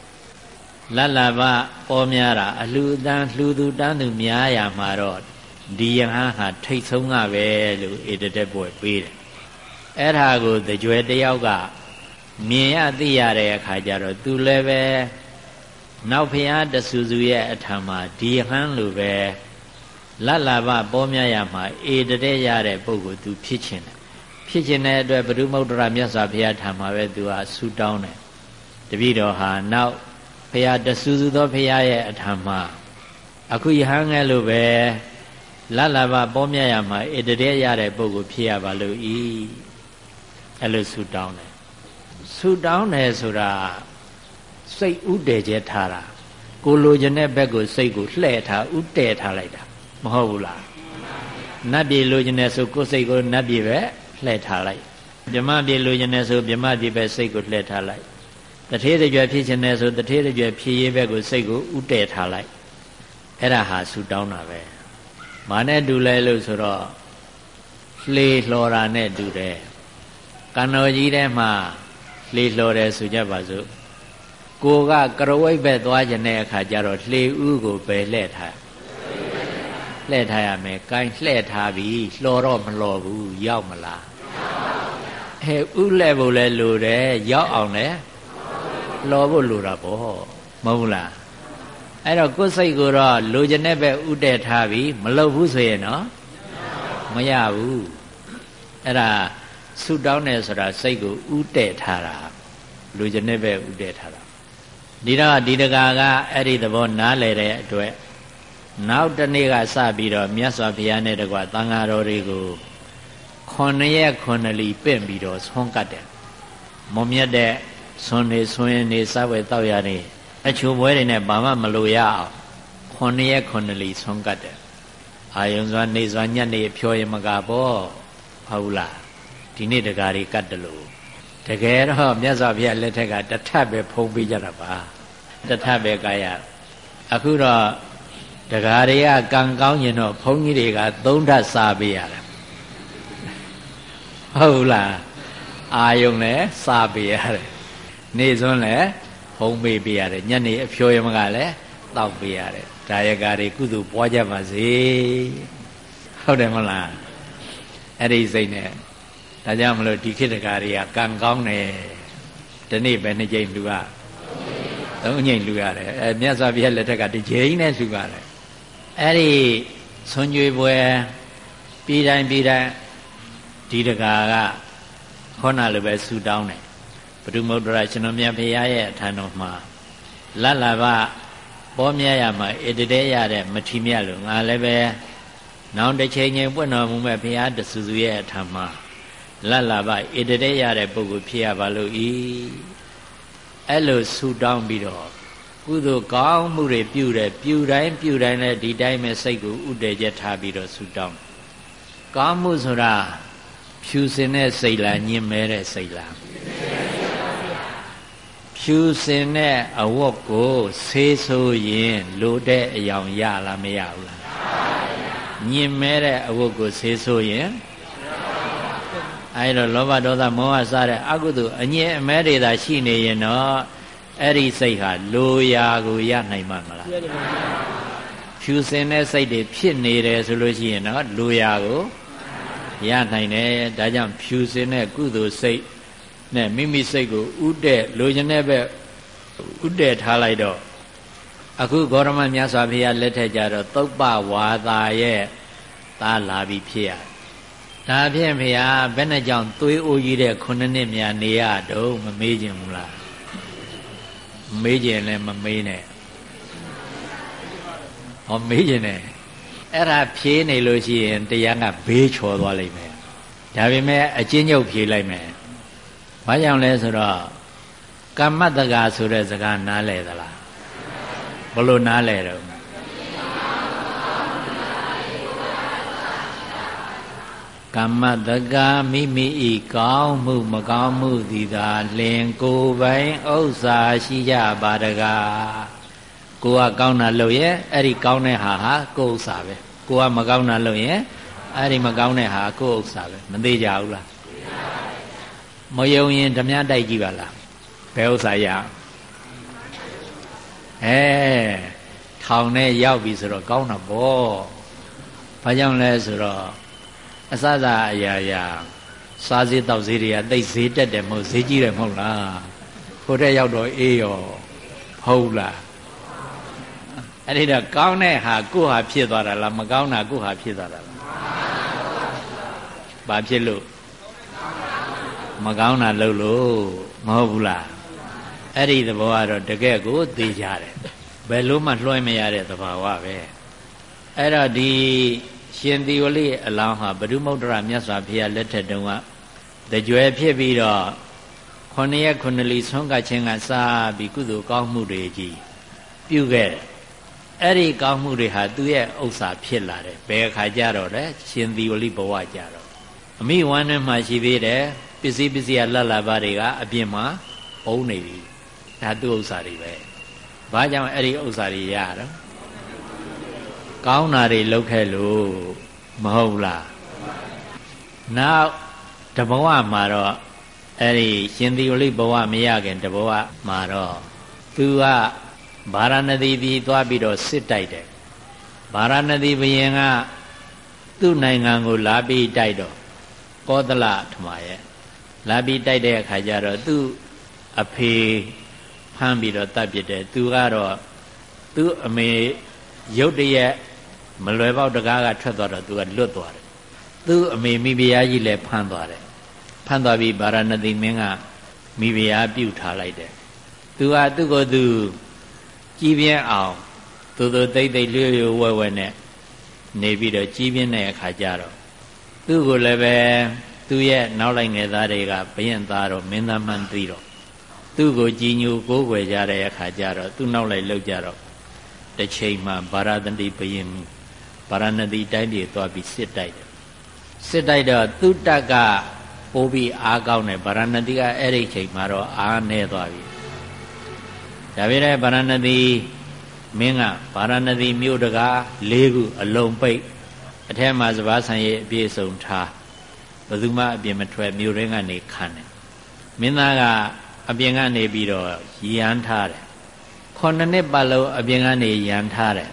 လတ်လာဘပေါ်များတာအလှူတန်းလှူသူတန်းသူများရာမှာတော့ဒီယဟန်ဟာထိတ်ဆုံးကပဲလို့အေတတဲ့ပွဲပေးတယ်အဲ့ဒါကိုတကြွယ်တယောက်ကမြင်ရသိရတဲ့အခါကျတော့သူလည်းပဲနောက်ဖရာတဆူဆူရဲ့အထံမှာဒီဟန်းလိုပဲလတ်လာဘပေါ်များရမှာအေတတဲ့ရတဲ့ပုဂ္ဂိုလ်သူဖြစ်ခြင်းတယ် ဖြစ်ခြင်းတဲ့အတွက်ဘုရုမௌတရမြတ်စွာဘုရားထံမှာပဲသူဟာဆူတောင်းတယ်တပည့်တော်ဟာနောက်ဖရာတဆူဆူသောဖရာရဲ့အထံမှာအခုယဟန်ငယ်လိုပဲလတ်လာဘပေါ်များရမှာအေတတဲ့ရတဲ့ပုဂ္ဂိုလ်ဖြစ်ရပါလို့ဤအဲ့လိုဆူတောင်းတယ်ဆူတောင်းတယ်ဆိုတာစိတ်ဥတည်ကျဲထားတာကိုလိုချင်တဲ့ဘက်ကိုစိတ်ကိုလှဲ့ထားဥတည်ထားလိုက်တာမဟုတ်ဘူးလားနတ်ပြည်လိုချင်တဲ့ဆိုကိုယ်စိတ်ကိုနတ်ပြည်ပဲ လှဲ့ထားလိုက်မြမပြည်လိုချင်တဲ့ဆိုမြမပြည်ပဲစိတ်ကိုလှဲ့ထားလိုက်တထေးတကြွဖြစ်ချင်တဲ့ဆိုတထေးတကြွဖြစ်ရေးဘက်ကိုစိတ်ကိုဥတည်ထားလိုက်အဲ့ဒါဟာဆူတောင်းတာပဲမာနဲ့တူလဲလို့ဆိုတော့လှေလှော်တာနဲ့တူတယ်ကံတော်ကြီးထဲမှာလှေလှော်တယ်ဆိုကြပါစို့ကိုကကရဝိတ်ဘက်သွားခြင်းတဲ့အခါကျတော့လှေဥကိုပဲလှဲ့ထား လှဲ့ထားရမယ်။ကိုင်းလှဲ့ထားပြီလှော်တော့မလှော်ဘူးရောက်မလား။အဲဥလှဲ့ဖို့လဲလိုတယ်ရောက်အောင်လဲလှော်ဖို့လိုတာပေါ့မဟုတ်လား။အဲ့တော့ကိုယ်စိတ်ကိုတော့လိုချင်တဲ့ဘက်ဥတည့်ထားပြီမလှုပ်ဘူးဆိုရင်တော့မရဘူး။အဲ့ဒါဆူတောင်းတယ်ဆိုတာစိတ်ကိုဥတည့်ထားတာလူကျင်တဲ့ဘက်ဥတည့်ထားတာဒီတော့ဒီတကာကအဲ့ဒီသဘောနားလည်တဲ့အတွက် နောက်တနေ့ကစပြီးတော့မြတ်စွာဘုရားနဲ့တကွာသံဃာတော်တွေကိုခွန်ရက်ခွန်လီပင့်ပြီးတော့ဆွမ်းကတ်တယ်မုံမြတ်တဲ့ဆွန်နေဆွင်းနေစဝဲတောက်ရနေအချိုပွဲတွေနဲ့ဘာမှမလိုရအောင်ခွန်ရက်ခွန်လီဆွမ်းကတ်တယ်အာယုံစွာနေစွာညက်နေဖြောရမကပေါ့ဟုတ်လားဒီနေ့တကာတွေကတ်တယ်လို့တကယ်တော့မြတ်စွာဘုရားလက်ထက်ကတထပ်ပဲဖုံးပေးကြတာပါတထပ်ပဲကာယအခုတော့ တကားတွေကကံကောင်းရင်တော့ဘုန်းကြီးတွေကသုံးထပ်စားပေးရတယ်ဟုတ်လားအာယုံလည်းစားပေးရတယ်နေစွန်းလည်းဖုံးပေးပေးရတယ်ညနေအဖြိုးရမကလည်းတောက်ပေးရတယ်ဒါယကာတွေကုသိုလ်ပွားကြပါစေဟုတ်တယ်မလားအဲ့ဒီစိတ်နဲ့ဒါကြောင့်မလို့ဒီခေတ်တကာတွေကကံကောင်းတယ်ဒီနေ့ပဲနှစ်ကြိမ်လူကသုံးကြိမ်လူရတယ်အဲမြတ်စွာဘုရားလက်ထက်ကတစ်ကြိမ်နဲ့လူရတယ် အဲ့ဒီဆွန်ကြွေပွဲပြည်တိုင်းပြည်တိုင်းဒီတကာကခေါဏလိုပဲဆူတောင်းတယ်ဘုဒ္ဓမုဒ္ဒရာရှင်တော်မြတ်ဘုရားရဲ့အထံတော်မှာလတ်လာဘပေါ်မြရမှာဣတတေရတဲ့မထီမြတ်လို့ငါလည်းပဲနောင်တစ်ချိန်ချိန်ပွင့်တော်မူမဲ့ဘုရားတဆူဆူရဲ့အထံမှာလတ်လာဘဣတရေရတဲ့ပုဂ္ဂိုလ်ဖြစ်ရပါလို့ဤအဲ့လိုဆူတောင်းပြီးတော့ ကုသိုလ်ကောင်းမှုတွေပြုတယ်ပြုတိုင်းပြုတိုင်းလည်းဒီတိုင်းပဲစိတ်ကိုဥတည်ချက်ထားပြီးတော့ဆူတောင်းကောင်းမှုဆိုတာဖြူစင်တဲ့စိတ်လားညင်မဲတဲ့စိတ်လားဖြူစင်တဲ့အဝတ်ကိုဆေးဆိုးရင်လိုတဲ့အယောင်ရလားမရဘူးလားညင်မဲတဲ့အဝတ်ကိုဆေးဆိုးရင်အဲဒါလောဘဒေါသမောဟစတဲ့အကုသိုလ်အငြင်းအမဲတွေသာရှိနေရင်တော့ အဲ့ဒီစိတ်ဟာလိုရာကိုရနိုင်မှာမလားဖြူစင်တဲ့စိတ်တွေဖြစ်နေတယ်ဆိုလို့ရှိရင်တော့လိုရာကိုရနိုင်တယ်ဒါကြောင့်ဖြူစင်တဲ့ကုသိုလ်စိတ်နဲ့မိမိစိတ်ကိုဥတဲ့လိုချင်တဲ့ဘက်ဥတဲ့ထားလိုက်တော့အခုဂေါရမမြတ်စွာဘုရားလက်ထက်ကြတော့သုပ္ပဝါသာရဲ့သားလာပြီးဖြစ်ရတယ်ဒါဖြင့်ဘုရားဘယ်နဲ့ကြောင့်သွေးအိုးကြီးတဲ့ခုနှစ်နှစ်များနေရတော့မမေးခြင်းဘူးလား မေးခြင်းလည်းမမေးနဲ့ဟောမေးခြင်းနဲ့အဲ့ဒါဖြေးနေလို့ရှိရင်တရားကဘေးချော်သွားလိမ့်မယ်ဒါပေမဲ့အချင်းညုတ်ဖြေးလိုက်မယ်ဘာကြောင့်လဲဆိုတော့ကမ္မတက္ကဆိုတဲ့စကားနားလဲသလားဘလို့နားလဲတော့ ကမ္မတကမိမိဤကောင်းမှုမကောင်းမှုသည်သာလင်ကိုယ်ပိုင်ဥစ္စာရှိကြပါတကားကိုကကောင်းတာလုပ်ရဲ့အဲ့ဒီကောင်းတဲ့ဟာဟာကိုယ်ဥစ္စာပဲကိုကမကောင်းတာလုပ်ရင်အဲ့ဒီမကောင်းတဲ့ဟာကိုယ်ဥစ္စာပဲမသေးကြဘူးလားမယုံရင်ဓမြတိုက်ကြည့်ပါလားဘယ်ဥစ္စာရအဲထောင်နဲ့ရောက်ပြီဆိုတော့ကောင်းတာပေါ့ဘာကြောင့်လဲဆိုတော့ အစစအရာရာစားစေးတောက်စေးတွေကတိတ်ဈေးတက်တယ်မဟုတ်ဈေးကြီးတယ်မဟုတ်လားခိုးတဲ့ရောက်တော့အေးရောဟုတ်လားအဲ့ဒီတော့ကောင်းတဲ့ဟာကိုယ့်ဟာဖြစ်သွားတာလားမကောင်းတာကိုယ့်ဟာဖြစ်သွားတာလားဘာဖြစ်လို့မကောင်းတာလုပ်လို့မဟုတ်ဘူးလားအဲ့ဒီသဘောကတော့တကယ်ကိုသိကြတယ်ဘယ်လို့မှလွှဲမရတဲ့သဘာဝပဲအဲ့တော့ဒီ ရှင်သီဝလိအလောင်းဟာဘဒုမௌဒ္ဒရာမြတ်စွာဘုရားလက်ထက်တုန်းကတကြွယ်ဖြစ်ပြီးတော့ခொနည်းခုနှစ်လီဆုံးကခြင်းကစားပြီးကုသိုလ်ကောင်းမှုတွေကြီးပြုခဲ့တယ်အဲ့ဒီကောင်းမှုတွေဟာသူ့ရဲ့ဥစ္စာဖြစ်လာတယ်ဘယ်အခါကျတော့လဲရှင်သီဝလိဘဝကျတော့အမိဝမ်းထဲမှာရှိသေးတယ်ပစ္စည်းပစ္စည်းလတ်လာပါတွေကအပြင်မှာပုံနေပြီဒါသူ့ဥစ္စာတွေပဲဘာကြောင့်အဲ့ဒီဥစ္စာတွေရတော့ ကောင်းတာတွေလုပ်ခဲ့လို့မဟုတ်လားနောက်တဘဝမှာတော့အဲ့ဒီရှင်သီဝလိဘဝမရခင်တဘဝမှာတော့သူကဗာရာဏသီပြည်သွားပြီးတော့စစ်တိုက်တယ်ဗာရာဏသီဘုရင်ကသူ့နိုင်ငံကိုလာပြီးတိုက်တော့ကောသလထမရဲ့လာပြီးတိုက်တဲ့အခါကျတော့သူ့အဖေဖမ်းပြီးတော့တတ်ပြစ်တယ်သူကတော့သူ့အမေရုတ်တရက် မလွယ်ပေါက်တကားကထွက်သွားတော့သူကလွတ်သွားတယ်သူ့အမေမိဖုရားကြီးလည်းဖမ်းသွားတယ်ဖမ်းသွားပြီးဗာရာဏသီမင်းကမိဖုရားပြုတ်ထားလိုက်တယ်သူကသူ့ကိုယ်သူကြီးပြင်းအောင်သူသူတိတ်တိတ်လျွလျွဝဲဝဲနဲ့နေပြီးတော့ကြီးပြင်းတဲ့အခါကျတော့သူ့ကိုလည်းပဲသူ့ရဲ့နောက်လိုက်ငယ်သားတွေကဘယင်သားတော့မင်းသားမှန်သိတော့သူ့ကိုကြည်ညိုကိုးကွယ်ကြတဲ့အခါကျတော့သူ့နောက်လိုက်လောက်ကြတော့တစ်ချိန်မှဗာရာဏသီဘယင် ဗာရာဏသီတိုင်းပြည်သွားပြီးစစ်တိုက်တယ်စစ်တိုက်တော့သူ့တက်ကပိုးပြီးအားကောင်းတယ်ဗာရာဏသီကအဲ့ဒီချိန်မှာတော့အားနေသွားပြီဒါပေမဲ့ဗာရာဏသီမင်းကဗာရာဏသီမြို့တကား၄ခုအလုံးပိတ်အထက်မှာစဘာဆံရဲ့အပြည့်စုံထားဘယ်သူမှအပြင်မထွက်မြို့ရင်းကနေခံတယ်မင်းသားကအပြင်ကနေပြီးတော့ရန်ထားတယ်ခုနှစ်နှစ်ပတ်လုံးအပြင်ကနေရန်ထားတယ်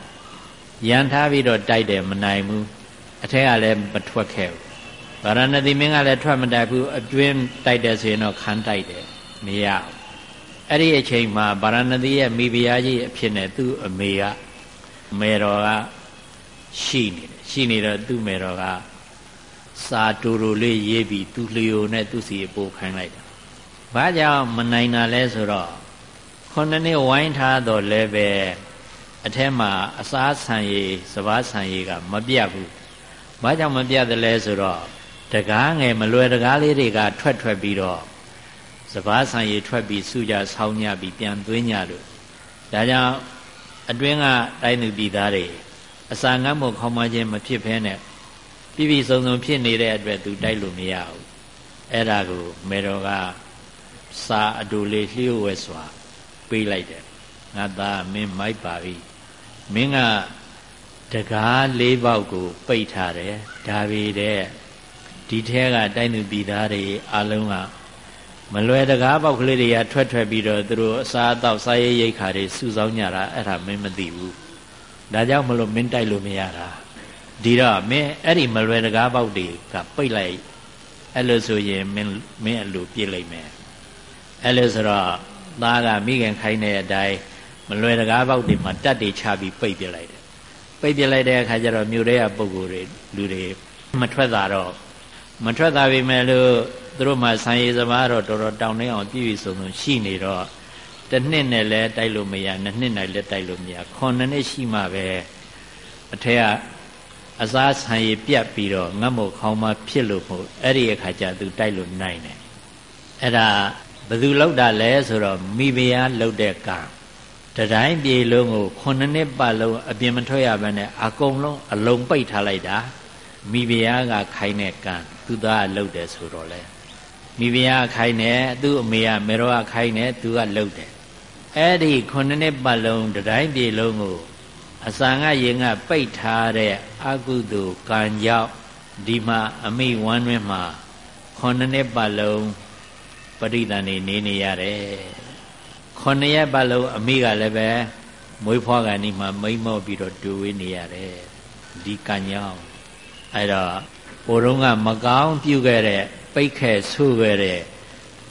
ရန်ထားပြီးတော့တိုက်တယ်မနိုင်ဘူးအထက်ကလည်းမထွက်ခဲ့ဘူးဗာရဏသီမင်းကလည်းထွက်မတိုက်ဘူးအတွင်းတိုက်တယ်ဆိုရင်တော့ခံတိုက်တယ်မရဘူးအဲ့ဒီအချိန်မှာဗာရဏသီရဲ့မိဖုရားကြီးအဖြစ်နဲ့သူ့အမေကမေတော်ကရှိနေတယ်ရှိနေတော့သူ့မေတော်ကစာတူတူလေးရေးပြီးသူ့လျိုနဲ့သူ့စီပို့ခိုင်းလိုက်တာဘာကြောင့်မနိုင်တာလဲဆိုတော့ခုနှစ်နှစ်ဝိုင်းထားတော့လည်းပဲ အထက်မှာအစားဆံရည်စဘာဆံရည်ကမပြတ်ဘူး။ဘာကြောင့်မပြတ်တယ်လဲဆိုတော့တကားငယ်မလွယ်တကားလေးတွေကထွက်ထွက်ပြီးတော့စပားဆံရည်ထွက်ပြီးစုကြဆောင်းကြပြီးပြန်သွင်းကြလို့ဒါကြောင့်အတွင်းကတိုင်းသူပြည်သားတွေအစာငတ်မှုခေါင်းမခြင်းမဖြစ်ဖဲနဲ့ပြပြစုံစုံဖြစ်နေတဲ့အတွက်သူတိုက်လို့မရဘူးအဲ့ဒါကိုမေတော်ကစာအတူလေးလျှို့ဝဲစွာပေးလိုက်တယ်ငါသားမင်းမိုက်ပါပြီ မင်းကတကားလေးပေါက်ကို ပိတ်ထားတယ်ဒါပေတဲ့ဒီထဲကတိုင်းသူပြည်သားတွေအလုံးကမလွယ်တကားပေါက်ကလေးတွေကထွက်ထွက်ပြီးတော့သူတို့အစာအသောက်စားရရိတ်ခါတွေစုဆောင်းကြတာအဲ့ဒါမင်းမသိဘူးဒါကြောင့်မလို့မင်းတိုက်လို့မရတာဒီတော့မင်းအဲ့ဒီမလွယ်တကားပေါက်တွေကပိတ်လိုက်အဲ့လိုဆိုရင်မင်းမင်းအလိုပြစ်လိုက်မယ်အဲ့လိုဆိုတော့သားကမိခင်ခိုင်းတဲ့အတိုင်း မလွယ်တကားပေါက်တွေမှာတက်တွေချပြီးပိတ်ပြလိုက်တယ်ပိတ်ပြလိုက်တဲ့အခါကျတော့မြို့ထဲကပုံကိုယ်တွေလူတွေမထွက်တာတော့မထွက်တာပြီမဲ့လို့သူတို့မှဆံရည်စမားတော့တော်တော်တောင်းနေအောင်ပြည့်ပြည့်စုံစုံရှိနေတော့တစ်နှစ်နဲ့လည်းတိုက်လို့မရနှစ်နှစ်နဲ့လည်းတိုက်လို့မရခုနှစ်နှစ်ရှိမှပဲအထက်ကအစားဆံရည်ပြတ်ပြီးတော့ငတ်မို့ခေါင်းမဖြစ်လို့မို့အဲ့ဒီအခါကျသူတိုက်လို့နိုင်တယ်အဲ့ဒါဘသူလောက်တာလဲဆိုတော့မိဖုရားလောက်တဲ့ကံ တတိုင်းပြေလုံးကိုခုနှစ်နှစ်ပတ်လုံးအပြင်မထွက်ရဘဲနဲ့အကုန်လုံးအလုံးပိတ်ထားလိုက်တာမိဖုရားကခိုင်းတဲ့ကံသူသားလှုပ်တယ်ဆိုတော့လေမိဖုရားခိုင်းတယ်သူ့အမေကမေရောကခိုင်းတယ်သူကလှုပ်တယ်အဲ့ဒီခုနှစ်နှစ်ပတ်လုံးတတိုင်းပြေလုံးကိုအစာငါရင်ကပိတ်ထားတဲ့အကုသိုလ်ကံကြောင့်ဒီမှာအမိဝမ်းတွင်မှာခုနှစ်နှစ်ပတ်လုံးပရိသန်နေနေနေရတယ် ခုနှစ်ရက်ပတ်လုံးအမိကလည်းပဲမွေးဖွားကန်ဒီမှာမိမ့်မော့ပြီးတော့တူဝေးနေရတယ်ဒီကံကြောင့်အဲ့တော့ဘိုးတော်ကမကောင်းပြုခဲ့တဲ့ပိတ်ခဲဆုခဲ့တဲ့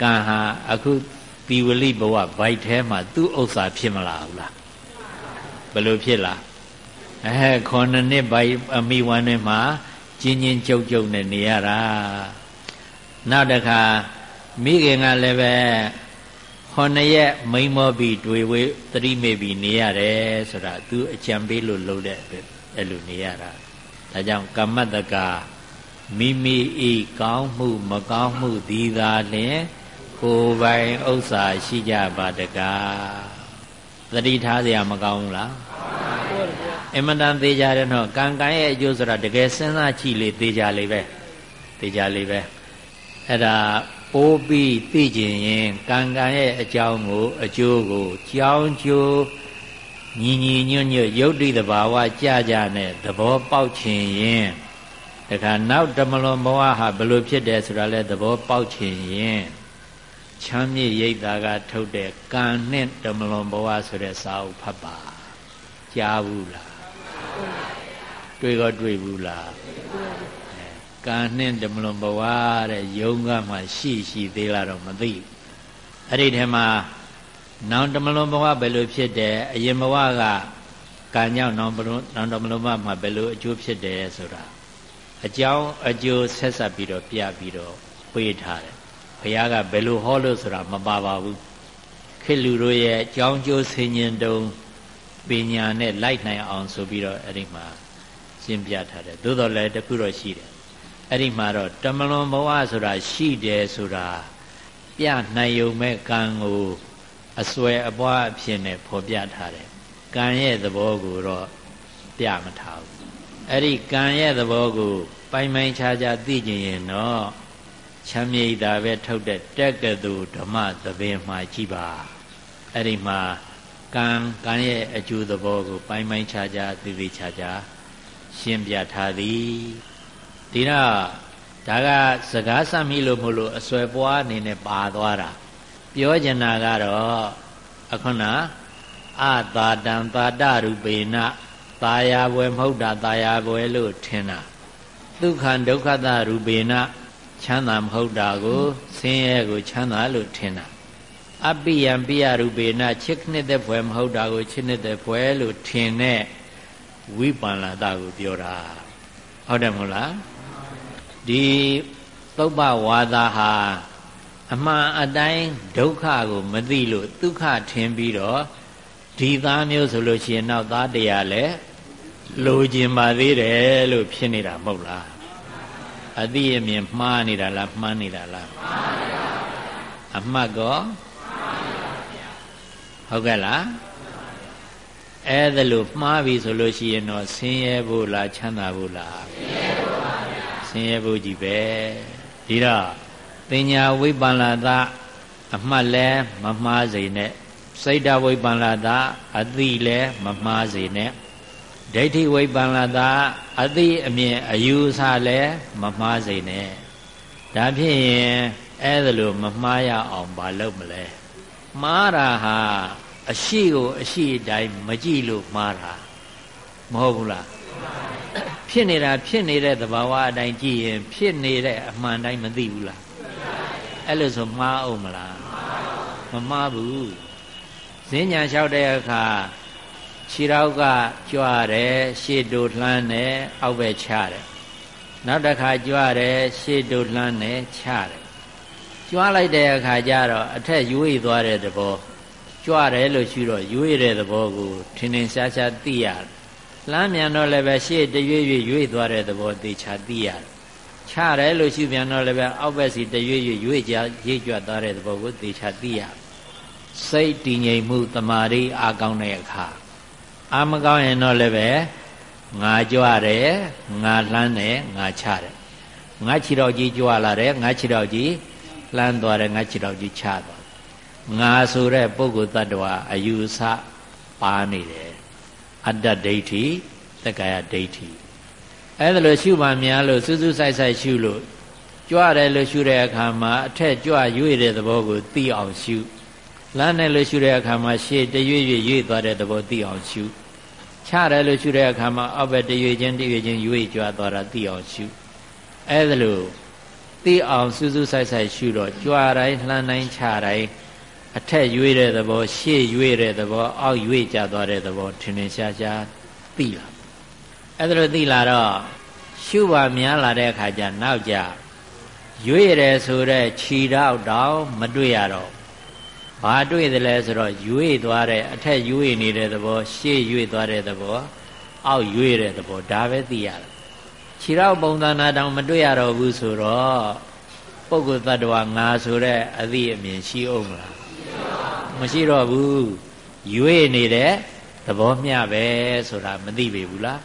ကံဟာအခုတီဝလိဘဝဗိုက်ထဲမှာသူ့ဥစ္စာဖြစ်မလားဘူးလားဘယ်လိုဖြစ်လားအဲခေါနှစ်နှစ်ဗိုက်အမိဝမ်းထဲမှာကျင်းချင်းကြုတ်ကြုတ်နဲ့နေရတာနောက်တစ်ခါမိခင်ကလည်းပဲ ခေါနှစ်ရက်မိန်မောပြီးတွေ့ဝေးသတိမေ့ပြီးနေရတယ်ဆိုတာသူအကြံပေးလို့လုပ်တဲ့အဲ့လိုနေရတာဒါကြောင့်ကမ္မတကမိမိဤကောင်းမှုမကောင်းမှုသည်သာလျှင်ကိုယ်ပိုင်ဥစ္စာရှိကြပါတကားသတိထားเสียမကောင်းဘူးလားအမတန်သေးကြတယ်နော်ကံကံရဲ့အကျိုးဆိုတာတကယ်စဉ်းစားကြည့်လေသေးကြလေပဲသေးကြလေပဲအဲ့ဒါ ပိုးပြီးသိကျင်ရင်ကံကံရဲ့အကြောင်းကို အကျိုးကိုကြောင်းကျိုးညီညီညွတ်ညွတ်ယုတ်တိတဘာဝကြကြနဲ့သဘောပေါက်ခြင်းရင်တခါနောက်တမလွန်ဘဝဟာဘလို့ဖြစ်တယ်ဆိုတာလဲသဘောပေါက်ခြင်းရင်ချမ်းမြေ့ရိပ်သာကထုတ်တဲ့ကံနဲ့တမလွန်ဘဝဆိုတဲ့စာအုပ်ဖတ်ပါကြားဘူးလားတွေ့တော့တွေ့ဘူးလား ကံနဲ့တမလွန်ဘဝတဲ့ယုံကမှရှိရှိသေးလားတော့မသိဘူးအဲ့ဒီထဲမှာနောင်တမလွန်ဘဝဘယ်လိုဖြစ်တယ်အရင်ဘဝကကံကြောင့်နောင်ဘလို့နောင်တမလွန်ဘဝမှာဘယ်လိုအကျိုးဖြစ်တယ်ဆိုတာအကြောင်းအကျိုးဆက်ဆက်ပြီးတော့ပြပြီးတော့ပေးထားတယ်ဘုရားကဘယ်လိုဟောလို့ဆိုတာမပါပါဘူးခေလူတို့ရဲ့အကြောင်းကျိုးဆင်ញင်တုံပညာနဲ့လိုက်နိုင်အောင်ဆိုပြီးတော့အဲ့ဒီမှာရှင်းပြထားတယ်သို့တော်လည်းတခုတော့ရှိတယ် အဲ့ဒီမှာတော့တမလွန်ဘဝဆိုတာရှိတယ်ဆိုတာပြနိုင်ုံမဲ့ကံကိုအစွဲအပွားအဖြစ်နဲ့ဖော်ပြထားတယ်ကံရဲ့သဘောကိုတော့ပြမထားဘူးအဲ့ဒီကံရဲ့သဘောကို ပိုင်ပိုင်ခြားခြားသိကျင်ရင်တော့ချမ်းမြေ့တာပဲထုတ်တဲ့တက်ကတူဓမ္မသဘင်မှာကြည်ပါအဲ့ဒီမှာကံကံရဲ့အကျိုးသဘောကို ပိုင်ပိုင်ခြားခြားသိသိခြားခြားရှင်းပြထားသည် ဒီတော့ဒါကစကားဆက်မိလို့မလို့အစွဲပွားအနေနဲ့ပါသွားတာပြောကျင်တာကတော့အခုနအတာတံတာတရူပေနตาယာဘွယ်မဟုတ်တာตาယာဘွယ်လို့ထင်တာဒုက္ခဒုက္ခတရူပေနချမ်းသာမဟုတ်တာကိုဆင်းရဲကိုချမ်းသာလို့ထင်တာအပိယံပိယရူပေနချစ်နှစ်သက်ဘွယ်မဟုတ်တာကိုချစ်နှစ်သက်ဘွယ်လို့ထင်တဲ့ဝိပန္နတာကိုပြောတာဟုတ်တယ်မဟုတ်လား ဒီသုပ္ပဝါဒဟာအမှန်အတိုင်းဒုက္ခကိုမသိလို့ဒုက္ခထင်ပြီးတော့ဒီသားမျိုးဆိုလို့ရှိရင်နောက်သားတရားလည်းလိုချင်ပါသေးတယ်လို့ဖြစ်နေတာမဟုတ်လားအသိအမြင်မှားနေတာလားမှန်းနေတာလားမှန်းနေတာအမှတ်ကောဟုတ်ကဲ့လားအဲ့ဒါလို့မှားပြီဆိုလို့ရှိရင်တော့ဆင်းရဲဖို့လားချမ်းသာဖို့လားဆင်းရဲဖို့ပါဗျာ ဆင်းရဲဖို့ကြီးပဲဒီတော့ပညာဝိပ္ပန္နတာအမှတ်လဲမမှားစေနဲ့စိတ်တဝိပ္ပန္နတာအသိလဲမမှားစေနဲ့ဒိဋ္ဌိဝိပ္ပန္နတာအသိအမြင်အယူဆလဲမမှားစေနဲ့ဒါဖြစ်ရင်အဲ့ဒါလို့မမှားရအောင်မလုပ်မလဲမှားတာဟာအရှိကိုအရှိတိုင်းမကြည့်လို့မှားတာမဟုတ်ဘူးလား ဖြစ်နေတာဖြစ်နေတဲ့သဘာဝအတိုင်းကြည့်ရင် ဖြစ်နေတဲ့အမှန်တိုင်းမသိဘူးလားအဲ့လိုဆိုမှားအောင်မလားမမှားဘူးဈဉ္ညာလျှောက်တဲ့အခါခြေထောက်ကကြွတယ်ရှေ့တို့လှမ်းတယ်အောက်ဘက်ချတယ်နောက်တစ်ခါကြွတယ်ရှေ့တို့လှမ်းတယ်ချတယ်ကြွလိုက်တဲ့အခါကျတော့အထက်ရွေ့သွားတဲ့သဘောကြွတယ်လို့ရှိတော့ရွေ့တဲ့သဘောကိုထင်ထင်ရှားရှားသိရတယ် လမ်းမြန်တော့လည်းပဲရှေ့တရွေ့ရွေ့ရွေ့သွားတဲ့သဘောသိချာသိရတယ်ချတယ်လို့ရှိပြန်တော့လည်းပဲအောက်ဘက်စီတရွေ့ရွေ့ရွေ့ကြရိတ်ကြွသွားတဲ့သဘောကိုသိချာသိရတယ်စိတ်တည်ငြိမ်မှုတမာရီအာကောင်းတဲ့အခါအာမကောင်းရင်တော့လည်းပဲငါကြွတယ်ငါလှမ်းတယ်ငါချတယ်ငါခြေတော်ကြီးကြွလာတယ်ငါခြေတော်ကြီးလှမ်းသွားတယ်ငါခြေတော်ကြီးချသွားငါဆိုတဲ့ပုဂ္ဂိုလ်တ attva အယူဆပါနေတယ် အတ္တဒိဋ္ဌိတက္ကာယဒိဋ္ဌိအဲ့ဒါလို့ရှုမှများလို့စူးစူးဆိုင်ဆိုင်ရှုလို့ကြွတယ်လို့ရှုတဲ့အခါမှာအထက်ကြွရွေ့တဲ့သဘောကိုသိအောင်ရှုလမ်းတယ်လို့ရှုတဲ့အခါမှာရှေ့တရွေ့ရွေ့ရွေ့သွားတဲ့သဘောသိအောင်ရှုချတယ်လို့ရှုတဲ့အခါမှာအောက်ဘက်တရွေ့ချင်းတရွေ့ချင်းရွေ့ကြွသွားတာသိအောင်ရှုအဲ့ဒါလို့သိအောင်စူးစူးဆိုင်ဆိုင်ရှုတော့ကြွတိုင်းလှမ်းတိုင်းချတိုင်း အထက်ရွေ့တဲ့သဘော ရှေ့ရွေ့တဲ့သဘော အောက်ရွေ့ကျသွားတဲ့သဘောထင်ထင်ရှားရှားသိလာအဲ့ဒါလို့သိလာတော့ရှုပါများလာတဲ့အခါကျနောက်ကြရွေ့တယ်ဆိုတဲ့ခြီတော့တောင်မတွေ့ရတော့ဘာတွေ့တယ်လဲဆိုတော့ရွေ့သွားတဲ့အထက်ရွေ့နေတဲ့သဘော ရှေ့ရွေ့သွားတဲ့သဘော အောက်ရွေ့တဲ့သဘောဒါပဲသိရတယ်ခြေတော့ပုံသဏ္ဍာန်တောင်မတွေ့ရတော့ဘူးဆိုတော့ပုဂ္ဂိုလ်တ attva ငါဆိုတဲ့အသည့်အမြင်ရှိအောင်မလား မရှိတော့ဘူးရွေ့နေတဲ့သဘောမျှပဲဆိုတာမသိပေဘူးလား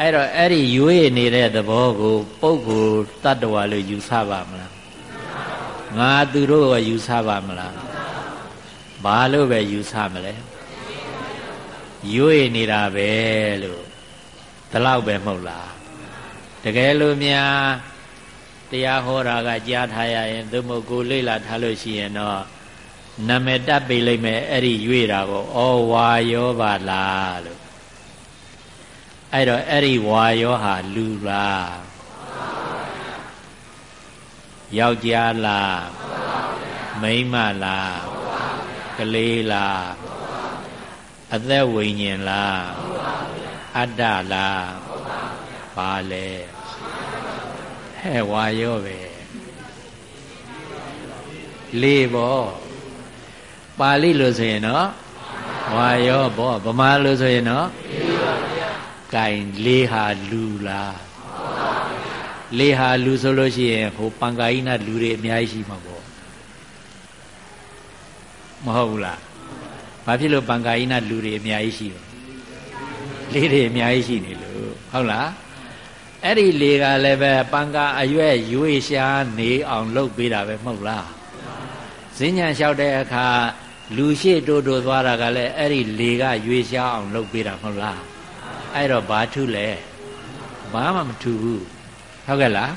အဲ့တော့အဲ့ဒီရွေ့နေတဲ့သဘောကိုပုဂ္ဂိုလ်တ attva လို့ယူဆပါမလားငါသူတို့ကယူဆပါမလားဘာလို့ပဲယူဆမလဲရွေ့နေတာပဲလို့ဒီလောက်ပဲမဟုတ်လားတကယ်လို့များတရားဟောတာကကြားထားရရင်သို့မဟုတ်ကိုလေ့လာထားလို့ရှိရင်တော့ နာမည်တပ်ပေးလိုက်မယ်အဲ့ဒီရွေတာကိုဩဝါယောပါလားလို့အဲ့တော့အဲ့ဒီဝါယောဟာလူလားယောက်ျားလားမိန်းမလားကလေးလားအသက်ဝိညာဉ်လားအတ္တလားပါလဲဟဲ့ဝါယောပဲလေးပေါ့ ပါဠိလို့ဆိုရင်တော့ဝါယောဘောဗမာလို့ဆိုရင်တော့ကင်လေးဟာလူလားလေးဟာလူဆိုလို့ရှိရင်ဟိုပံကာယိနလူတွေအများကြီးရှိမှာပေါ့မဟုတ်ဘူးလားဘာဖြစ်လို့ပံကာယိနလူတွေအများကြီးရှိလဲလေးတွေအများကြီးရှိနေလို့ဟုတ်လားအဲ့ဒီလေကလည်းပဲပံကာအရွက်ရွေရှားနေအောင် လုပ်ပေးတာပဲမဟုတ်လားဈဉ္ညာလျှောက်တဲ့အခါ လူရှိတိုးတိုးသွားတာကလည်းအဲ့ဒီလေကရွေရှားအောင်လုပ်ပေးတာမဟုတ်လားအဲ့တော့ဘာထုလဲဘာမှမထူဘူးဟုတ်ကဲ့လား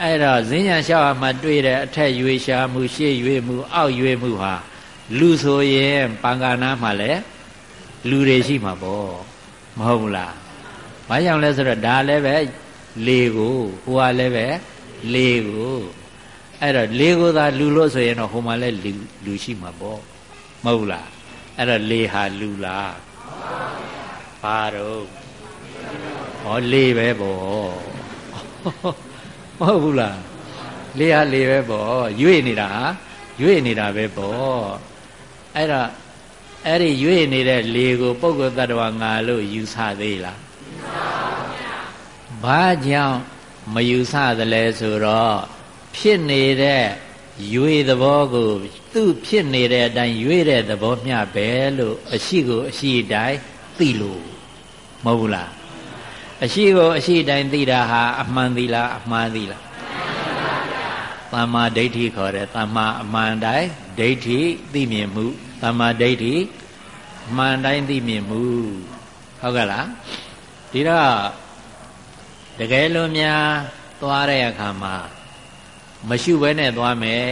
အဲ့တော့ဈဉ္ညာလျှောက်အမှတွေ့တဲ့အထက်ရွေရှားမှုရှေ့ရွေမှုအောက်ရွေမှုဟာလူဆိုရင်ပံကာနာမှာလည်းလူတွေရှိမှာပေါ့မဟုတ်ဘူးလားဘာကြောင့်လဲဆိုတော့ဒါလည်းပဲလေကိုဟိုကလည်းပဲလေကို အဲ့တော့လေကိုသာလူလို့ဆိုရင်တော့ဟိုမှာလည်းလူလူရှိမှာပေါ့မဟုတ်လားအဲ့တော့လေဟာလူလားဘာတော့ဟောလေပဲပေါ့မဟုတ်ဘူးလားလေဟာလေပဲပေါ့ရွေ့နေတာဟာရွေ့နေတာပဲပေါ့အဲ့တော့အဲ့ဒီရွေ့နေတဲ့လေကိုပုဂ္ဂိုလ်တ attva ငါလို့ယူဆသေးလားဘာကြောင့်မယူဆသလဲဆိုတော့ ဖြစ်နေတဲ့ရွေသဘောကိုသူ့ဖြစ်နေတဲ့အတိုင်းရွေတဲ့သဘောမျှပဲလို့အရှိကိုအရှိတိုင်းသိလို့မဟုတ်ဘူးလားအရှိကိုအရှိတိုင်းသိတာဟာအမှန်သီလားအမှားသီလားသမ္မာဒိဋ္ဌိခေါ်တယ်သမ္မာအမှန်တိုင်းဒိဋ္ဌိသိမြင်မှုသမ္မာဒိဋ္ဌိအမှန်တိုင်းသိမြင်မှုဟုတ်ကဲ့လားဒီတော့တကယ်လို့များသွားတဲ့အခါမှာ မရှိဘဲနဲ့သွားမယ်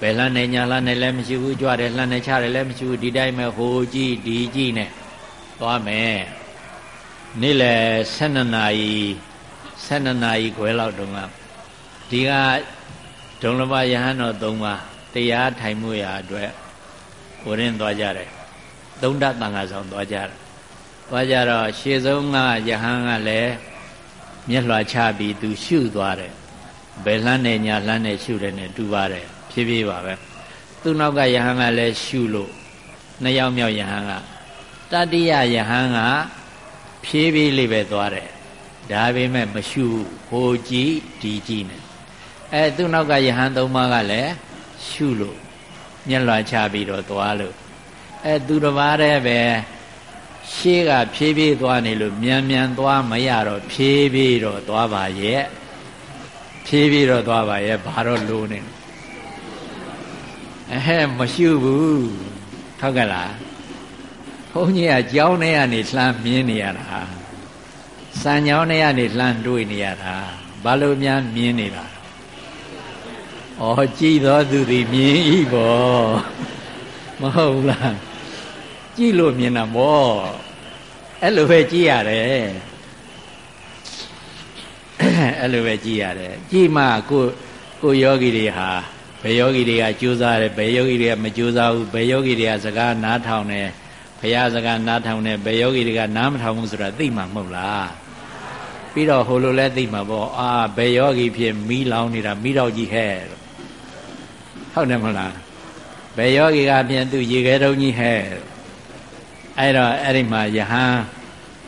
ဘယ်လှမ်းနေညာလှမ်းနေလည်းမရှိဘူးကြွတယ်လှမ်းနေချတယ်လည်းမရှိဘူးဒီတိုင်းပဲဟိုကြည့်ဒီကြည့်နဲ့သွားမယ်နေ့လယ်12နာရီ12နာရီခွဲလောက်တုန်းကဒီကဒုံလဘယဟန်တော်၃ပါးတရားထိုင်မှုရာအတွက်ဟိုရင်သွားကြတယ်သုံးဓာတ်တန်ခါဆောင်သွားကြတယ်သွားကြတော့ရှေ့ဆုံးကယဟန်ကလည်းမျက်လွှာချပြီးသူရှုသွားတယ် ဘယ်လှမ်းနေညာလှမ်းနေရှုတယ်နဲ့တူပါတယ်ဖြည်းဖြည်းပါပဲသူ့နောက်ကယဟန်ကလည်းရှုလို့နှစ်ယောက်မြောက်ယဟန်ကတတိယယဟန်ကဖြည်းဖြည်းလေးပဲသွားတယ်ဒါပေမဲ့မရှုဟိုကြည့်ဒီကြည့်နဲ့အဲသူ့နောက်ကယဟန်သုံးပါးကလည်းရှုလို့မျက်လွှာချပြီးတော့သွားလို့အဲသူတစ်ပါးတည်းပဲရှေးကဖြည်းဖြည်းသွားနေလို့မြန်မြန်သွားမရတော့ဖြည်းဖြည်းတော့သွားပါရဲ့ ဖြည်းဖြည်းတော့သွားပါရဲ့ဘာတော့လိုနေအဲမရှုဘူးထောက်ကလားဘုန်းကြီးကကြောင်းထဲကနေလှမ်းမြင်နေရတာစံကြောင်းထဲကနေလှမ်းတွေးနေရတာဘာလို့များမြင်နေတာဩကြည်တော်သူသည်မြင်ဤဘောမဟုတ်လားကြည်လို့မြင်တာမောအဲ့လိုပဲကြည်ရတယ် အဲ့လိုပဲကြည်ရတယ်ကြည်မှကိုကိုယောဂီတွေဟာဘယ်ယောဂီတွေကကြိုးစားတယ်ဘယ်ယောဂီတွေကမကြိုးစားဘူးဘယ်ယောဂီတွေကစကားနားထောင်တယ်ဘုရားစကားနားထောင်တယ်ဘယ်ယောဂီတွေကနားမထောင်ဘူးဆိုတာသိမှာမဟုတ်လားပြီးတော့ဟိုလိုလဲသိမှာပေါ့အာဘယ်ယောဂီဖြစ်မီးလောင်နေတာမီးတော့ကြီးဟဲ့ဟုတ်တယ်မဟုတ်လားဘယ်ယောဂီကပြန်သူရေခဲတုံးကြီးဟဲ့အဲ့တော့အဲ့ဒီမှာယဟန်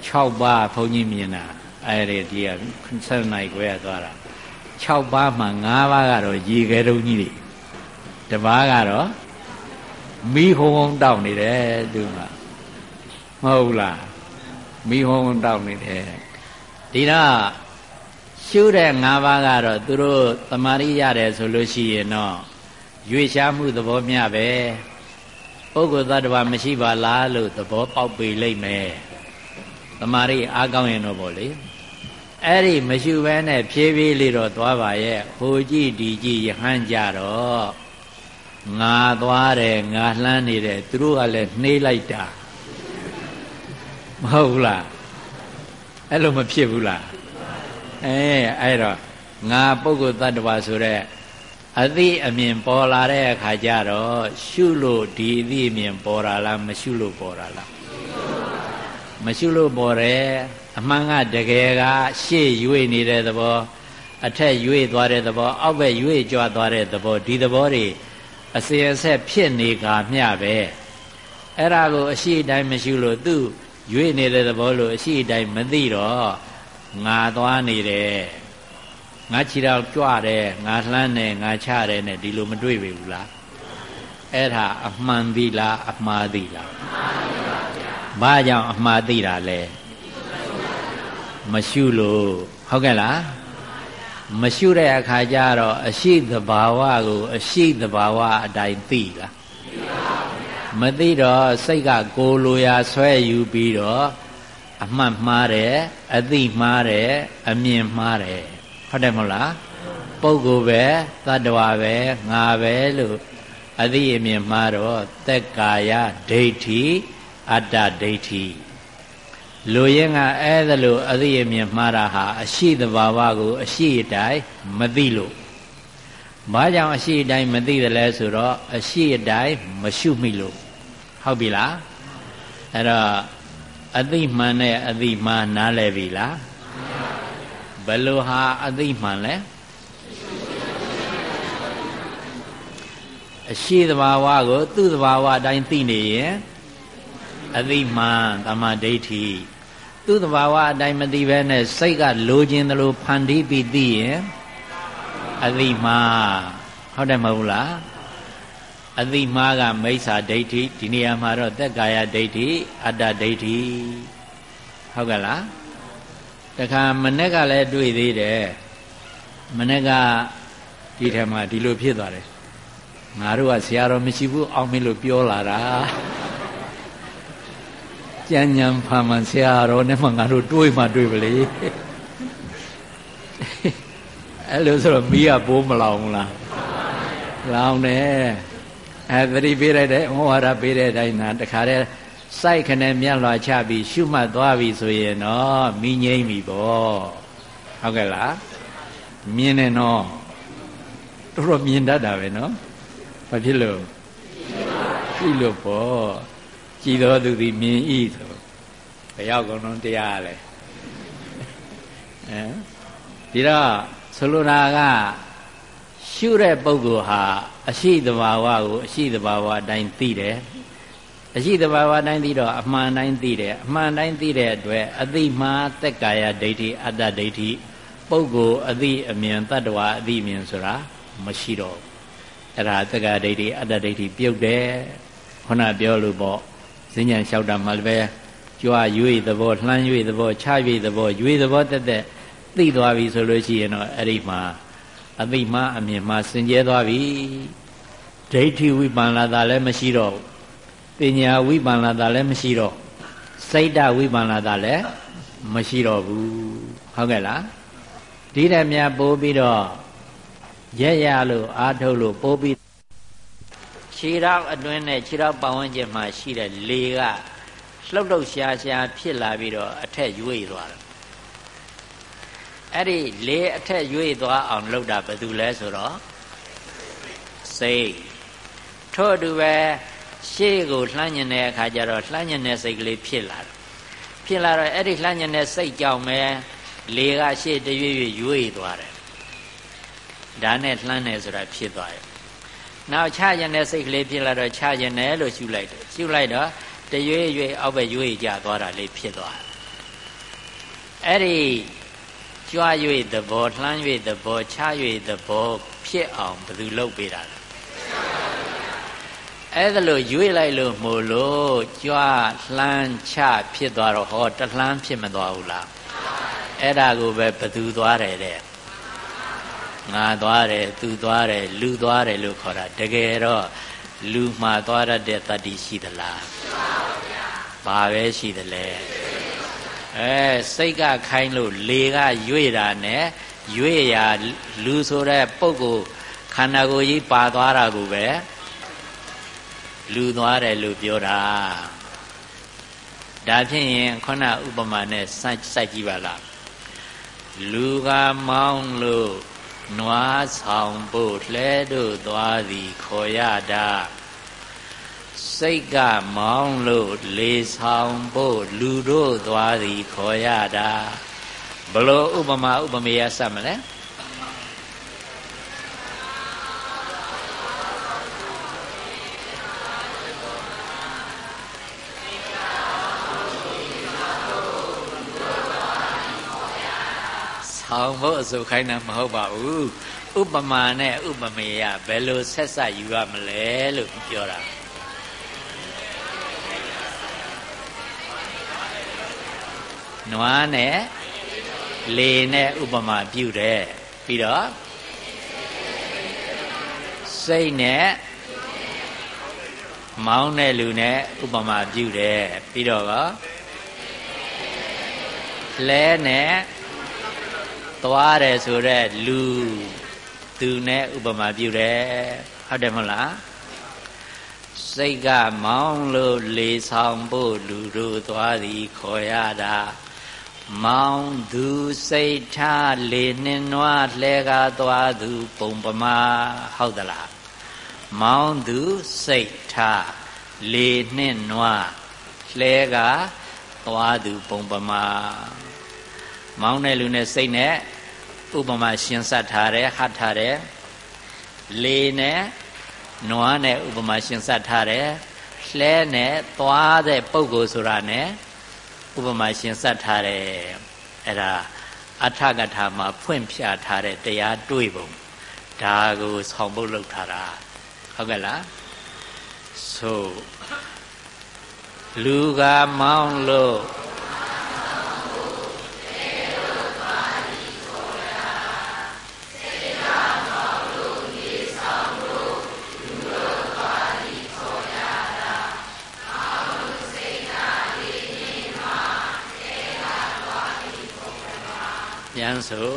6ပါးဘုန်းကြီးမြင်တာ အဲ့ဒီဒီက7နိုင်ခွဲသွားတာ6ပါးမှာ5ပါးကတော့ရေခဲတုံးကြီးတွေတပါးကတော့မီးဟုံဟုံတောက်နေတယ်သူကမဟုတ်လားမီးဟုံဟုံတောက်နေတယ်ဒီတော့ရှုတဲ့၅ပါးကတော့သူတို့တမာရိရတယ်ဆိုလို့ရှိရင်တော့ရွေရှားမှုသဘောမျှပဲပုဂ္ဂိုလ်သတ္တဝါမရှိပါလားလို့သဘောပေါက်ပေလိမ့်မယ်တမာရိအားကောင်းရင်တော့ဗောလေ အဲ့ဒီမရှိဘဲနဲ့ဖြည်းဖြည်းလေးတော့သွားပါရဲ့ဟိုကြည့်ဒီကြည့်ယဟန်ကြတော့ငါသွားတယ်ငါလှမ်းနေတယ်သူတို့ကလည်းနှေးလိုက်တာမဟုတ်လားအဲ့လိုမဖြစ်ဘူးလားအဲအဲ့တော့ငါပုဂ္ဂိုလ်တ attva ဆိုတဲ့အသိအမြင်ပေါ်လာတဲ့အခါကျတော့ရှုလို့ဒီအသိအမြင်ပေါ်လာလားမရှုလို့ပေါ်လာလား မရှုလို့ပေါ်တယ်အမှန်ကတကယ်ကရှေ့ရွေ့နေတဲ့သဘောအထက်ရွေ့သွားတဲ့သဘောအောက်ဘက်ရွေ့ကြွသွားတဲ့သဘောဒီသဘောတွေအစင်အဆက်ဖြစ်နေကမျှပဲအဲ့ဒါကိုအရှိတိုင်းမရှိလို့သူ့ရွေ့နေတဲ့သဘောလို့အရှိတိုင်းမသိတော့ငါသွားနေတယ်ငါခြေတော်ကြွတယ်ငါလှမ်းတယ်ငါချတယ်နဲ့ဒီလိုမတွေ့ပြီဘူးလားအဲ့ဒါအမှန်သီလားအမှားသီလား ဘာကြောင့်အမှားသိတာလဲမရှုလို့ဟုတ်ကဲ့လားမရှုတဲ့အခါကျတော့အရှိသဘာဝကို အရှိသဘာဝအတိုင်းသိလားမသိတော့စိတ်ကကိုလိုရာဆွဲယူပြီးတော့အမှတ်မှားတယ်အသိမှားတယ်အမြင်မှားတယ်ဟုတ်တယ်မဟုတ်လားပုဂ္ဂိုလ်ပဲတ attva ပဲငါပဲလို့အသိအမြင်မှားတော့သက်ကာယဒိဋ္ဌိ အတ္တဒိဋ္ဌိလူရင်းကအဲ့ဒါလို့အသိအမြင်မှားတာဟာအရှိတဘာဝကိုအရှိအတိုင်းမသိလို့ဘာကြောင့်အရှိအတိုင်းမသိတယ်လဲဆိုတော့အရှိအတိုင်းမရှုမိလို့ဟုတ်ပြီလားအဲ့တော့အသိမှန်နဲ့အသိမှားနားလည်ပြီလားဘယ်လိုဟာအသိမှန်လဲအရှိတဘာဝကို သူ့တဘာဝအတိုင်းသိနေရင် အသိမှန်သမာဓိဋ္ဌိသူ့တဘာဝအတိုင်းမသိဘဲနဲ့စိတ်ကလိုချင်တယ်လို့ဖန်တီးပြီးသိရင်အသိမှဟုတ်တယ်မဟုတ်လားအသိမှားကမိစ္ဆာဒိဋ္ဌိဒီနေရာမှာတော့သက်ကာယဒိဋ္ဌိအတ္တဒိဋ္ဌိဟုတ်ကဲ့လားတခါမနေ့ကလည်းတွေ့သေးတယ်မနေ့ကဒီထက်မှဒီလိုဖြစ်သွားတယ်ငါတို့ကဆရာတော်မရှိဘူးအောင်မလို့ပြောလာတာ ကြံ့ညံဖာမှန်ဆရာတော်နဲ့မှငါတို့တွေးမှတွေးပလေအဲ့လိုဆိုတော့မီးကပိုးမလောင်ဘူးလားလောင်တယ်အဲသတိပေးလိုက်တဲ့ဟောဝါဒပေးတဲ့အတိုင်းသာတခါတည်းစိုက်ခနဲ့မျက်လွှာချပြီးရှုမှတ်သွားပြီဆိုရင်တော့မိငိမ့်ပြီပေါ့ဟုတ်ကဲ့လားမြင်တယ်နော်တော်တော်မြင်တတ်တာပဲနော်ဘာဖြစ်လို့ကြည့်လို့ပေါ့ ကြည်တော်သူသည်မြင်ဤဆိုဘယ်ရောက်ကုန်တော့တရားလဲအဲဒီတော့ဆိုလိုတာကရှုတဲ့ပုဂ္ဂိုလ်ဟာအရှိတဘာဝကိုအရှိတဘာဝအတိုင်းသိတယ်အရှိတဘာဝအတိုင်းသိတော့အမှန်တိုင်းသိတယ်အမှန်တိုင်းသိတဲ့အတွက်အသိမှားသက်ကာယဒိဋ္ဌိအတ္တဒိဋ္ဌိပုဂ္ဂိုလ်အသိအမြင်တ attva အသိအမြင်ဆိုတာမရှိတော့အဲ့ဒါသက်ကာဒိဋ္ဌိအတ္တဒိဋ္ဌိပြုတ်တယ်ခုနပြောလို့ပေါ့ ဈဉ္ဉံလျှောက်တာမှလည်းပဲကြွားရွေ့သဘောလှမ်းရွေ့သဘောချရွေ့သဘောရွေ့သဘောတက်တက်သိသွားပြီဆိုလို့ရှိရင်တော့အဲ့ဒီမှာအသိမှအမြင်မှစင်ကြဲသွားပြီဒိဋ္ဌိဝိပန္နတာလည်းမရှိတော့ပညာဝိပန္နတာလည်းမရှိတော့စိတ်တဝိပန္နတာလည်းမရှိတော့ဘူးဟုတ်ကဲ့လားဒီတဲ့မြတ်ပိုးပြီးတော့ရက်ရလို့အာထုတ်လို့ပိုးပြီး ခြေထောက်အတွင်းနဲ့ခြေထောက်ပတ်ဝန်းကျင်မှာရှိတဲ့လေကလှုပ်လှုပ်ရှားရှားဖြစ်လာပြီးတော့အထက်ရွေ့သွားတယ်အဲ့ဒီလေအထက်ရွေ့သွားအောင်လုပ်တာဘယ်သူလဲဆိုတော့စိတ်ထို့အတူပဲရှေ့ကိုလှမ်းညင်တဲ့အခါကျတော့လှမ်းညင်တဲ့စိတ်ကလေးဖြစ်လာတယ်ဖြစ်လာတော့အဲ့ဒီလှမ်းညင်တဲ့စိတ်ကြောင့်ပဲလေကရှေ့တရွေ့ရွေ့ရွေ့သွားတယ်ဒါနဲ့လှမ်းတယ်ဆိုတာဖြစ်သွားတယ် နောက်ချကျင်တဲ့စိတ်ကလေးဖြစ်လာတော့ချကျင်တယ်လို့ရှုလိုက်တယ်ရှုလိုက်တော့တရွေ့ရွေ့အောက်ဘက်ရွေ့ကြသွားတာလေးဖြစ်သွားတယ်အဲ့ဒီကြွား၍သဘောလှမ်း၍သဘောချ၍သဘောဖြစ်အောင်ဘယ်သူလုပ်ပေးတာလဲအဲ့ဒါလို့ရွေ့လိုက်လို့မို့လို့ကြွားလှမ်းချဖြစ်သွားတော့ဟောတလှမ်းဖြစ်မသွားဘူးလားအဲ့ဒါကိုပဲဘသူသွားတယ်တဲ့ ငါသွားတယ်သူသွားတယ်လူသွားတယ်လို့ခေါ်တာတကယ်တော့လူမှာသွားရတဲ့တတ္တိရှိသလားဘာပဲရှိသလဲအဲစိတ်ကခိုင်းလို့လေကရွေ့တာနဲ့ရွေ့ရာလူဆိုတဲ့ပုဂ္ဂိုလ်ခန္ဓာကိုယ်ကြီးပါသွားတာကိုပဲလူသွားတယ်လို့ပြောတာဒါဖြစ်ရင်ခုနဥပမာနဲ့စိုက်စိုက်ကြည့်ပါလားလူကမောင်းလို့ နွားဆောင်ဖို့လှဲတို့သွားသည်ခေါ်ရတာစိတ်ကမောင်းလို့လေဆောင်ဖို့လူတို့သွားသည်ခေါ်ရတာဘလို့ဥပမာဥပမေယစမလဲ ဆောင်ဖို့အစုခိုင်းတာမဟုတ်ပါဘူးဥပမာနဲ့ဥပမေယဘယ်လိုဆက်ဆက်ယူရမလဲလို့ပြောတာနွားနဲ့လေနဲ့ဥပမာပြုတယ်ပြီးတော့စိတ်နဲ့မောင်းတဲ့လူနဲ့ဥပမာပြုတယ်ပြီးတော့ကလဲနဲ့ သွားတယ်ဆိုတော့လူသူနဲ့ဥပမာပြုတယ်ဟုတ်တယ်မဟုတ်လားစိတ်ကမောင်းလို့လေဆောင်ဖို့လူတို့သွားသည်ခေါ်ရတာမောင်သူစိတ်ထားလေနှင်းနွားလှဲကားသွားသူပုံပမာဟုတ်သလားမောင်သူစိတ်ထားလေနှင်းနွားလှဲကားသွားသူပုံပမာ မောင်းတဲ့လူနဲ့စိတ်နဲ့ဥပမာရှင်းဆက်ထားတယ်ဟတ်ထားတယ်လေနဲ့နွားနဲ့ဥပမာရှင်းဆက်ထားတယ်လှဲနဲ့သွားတဲ့ပုံကိုဆိုတာနဲ့ဥပမာရှင်စတ်ထားတယ်အဲ့ဒါအထကထာမှာဖွင့်ပြထားတဲ့တရားတွေးပုံဒါကိုဆောင်ဖို့လုပ်ထားတာဟုတ်ကဲ့လားဆိုလူကမောင်းလို့ ပြန်ဆို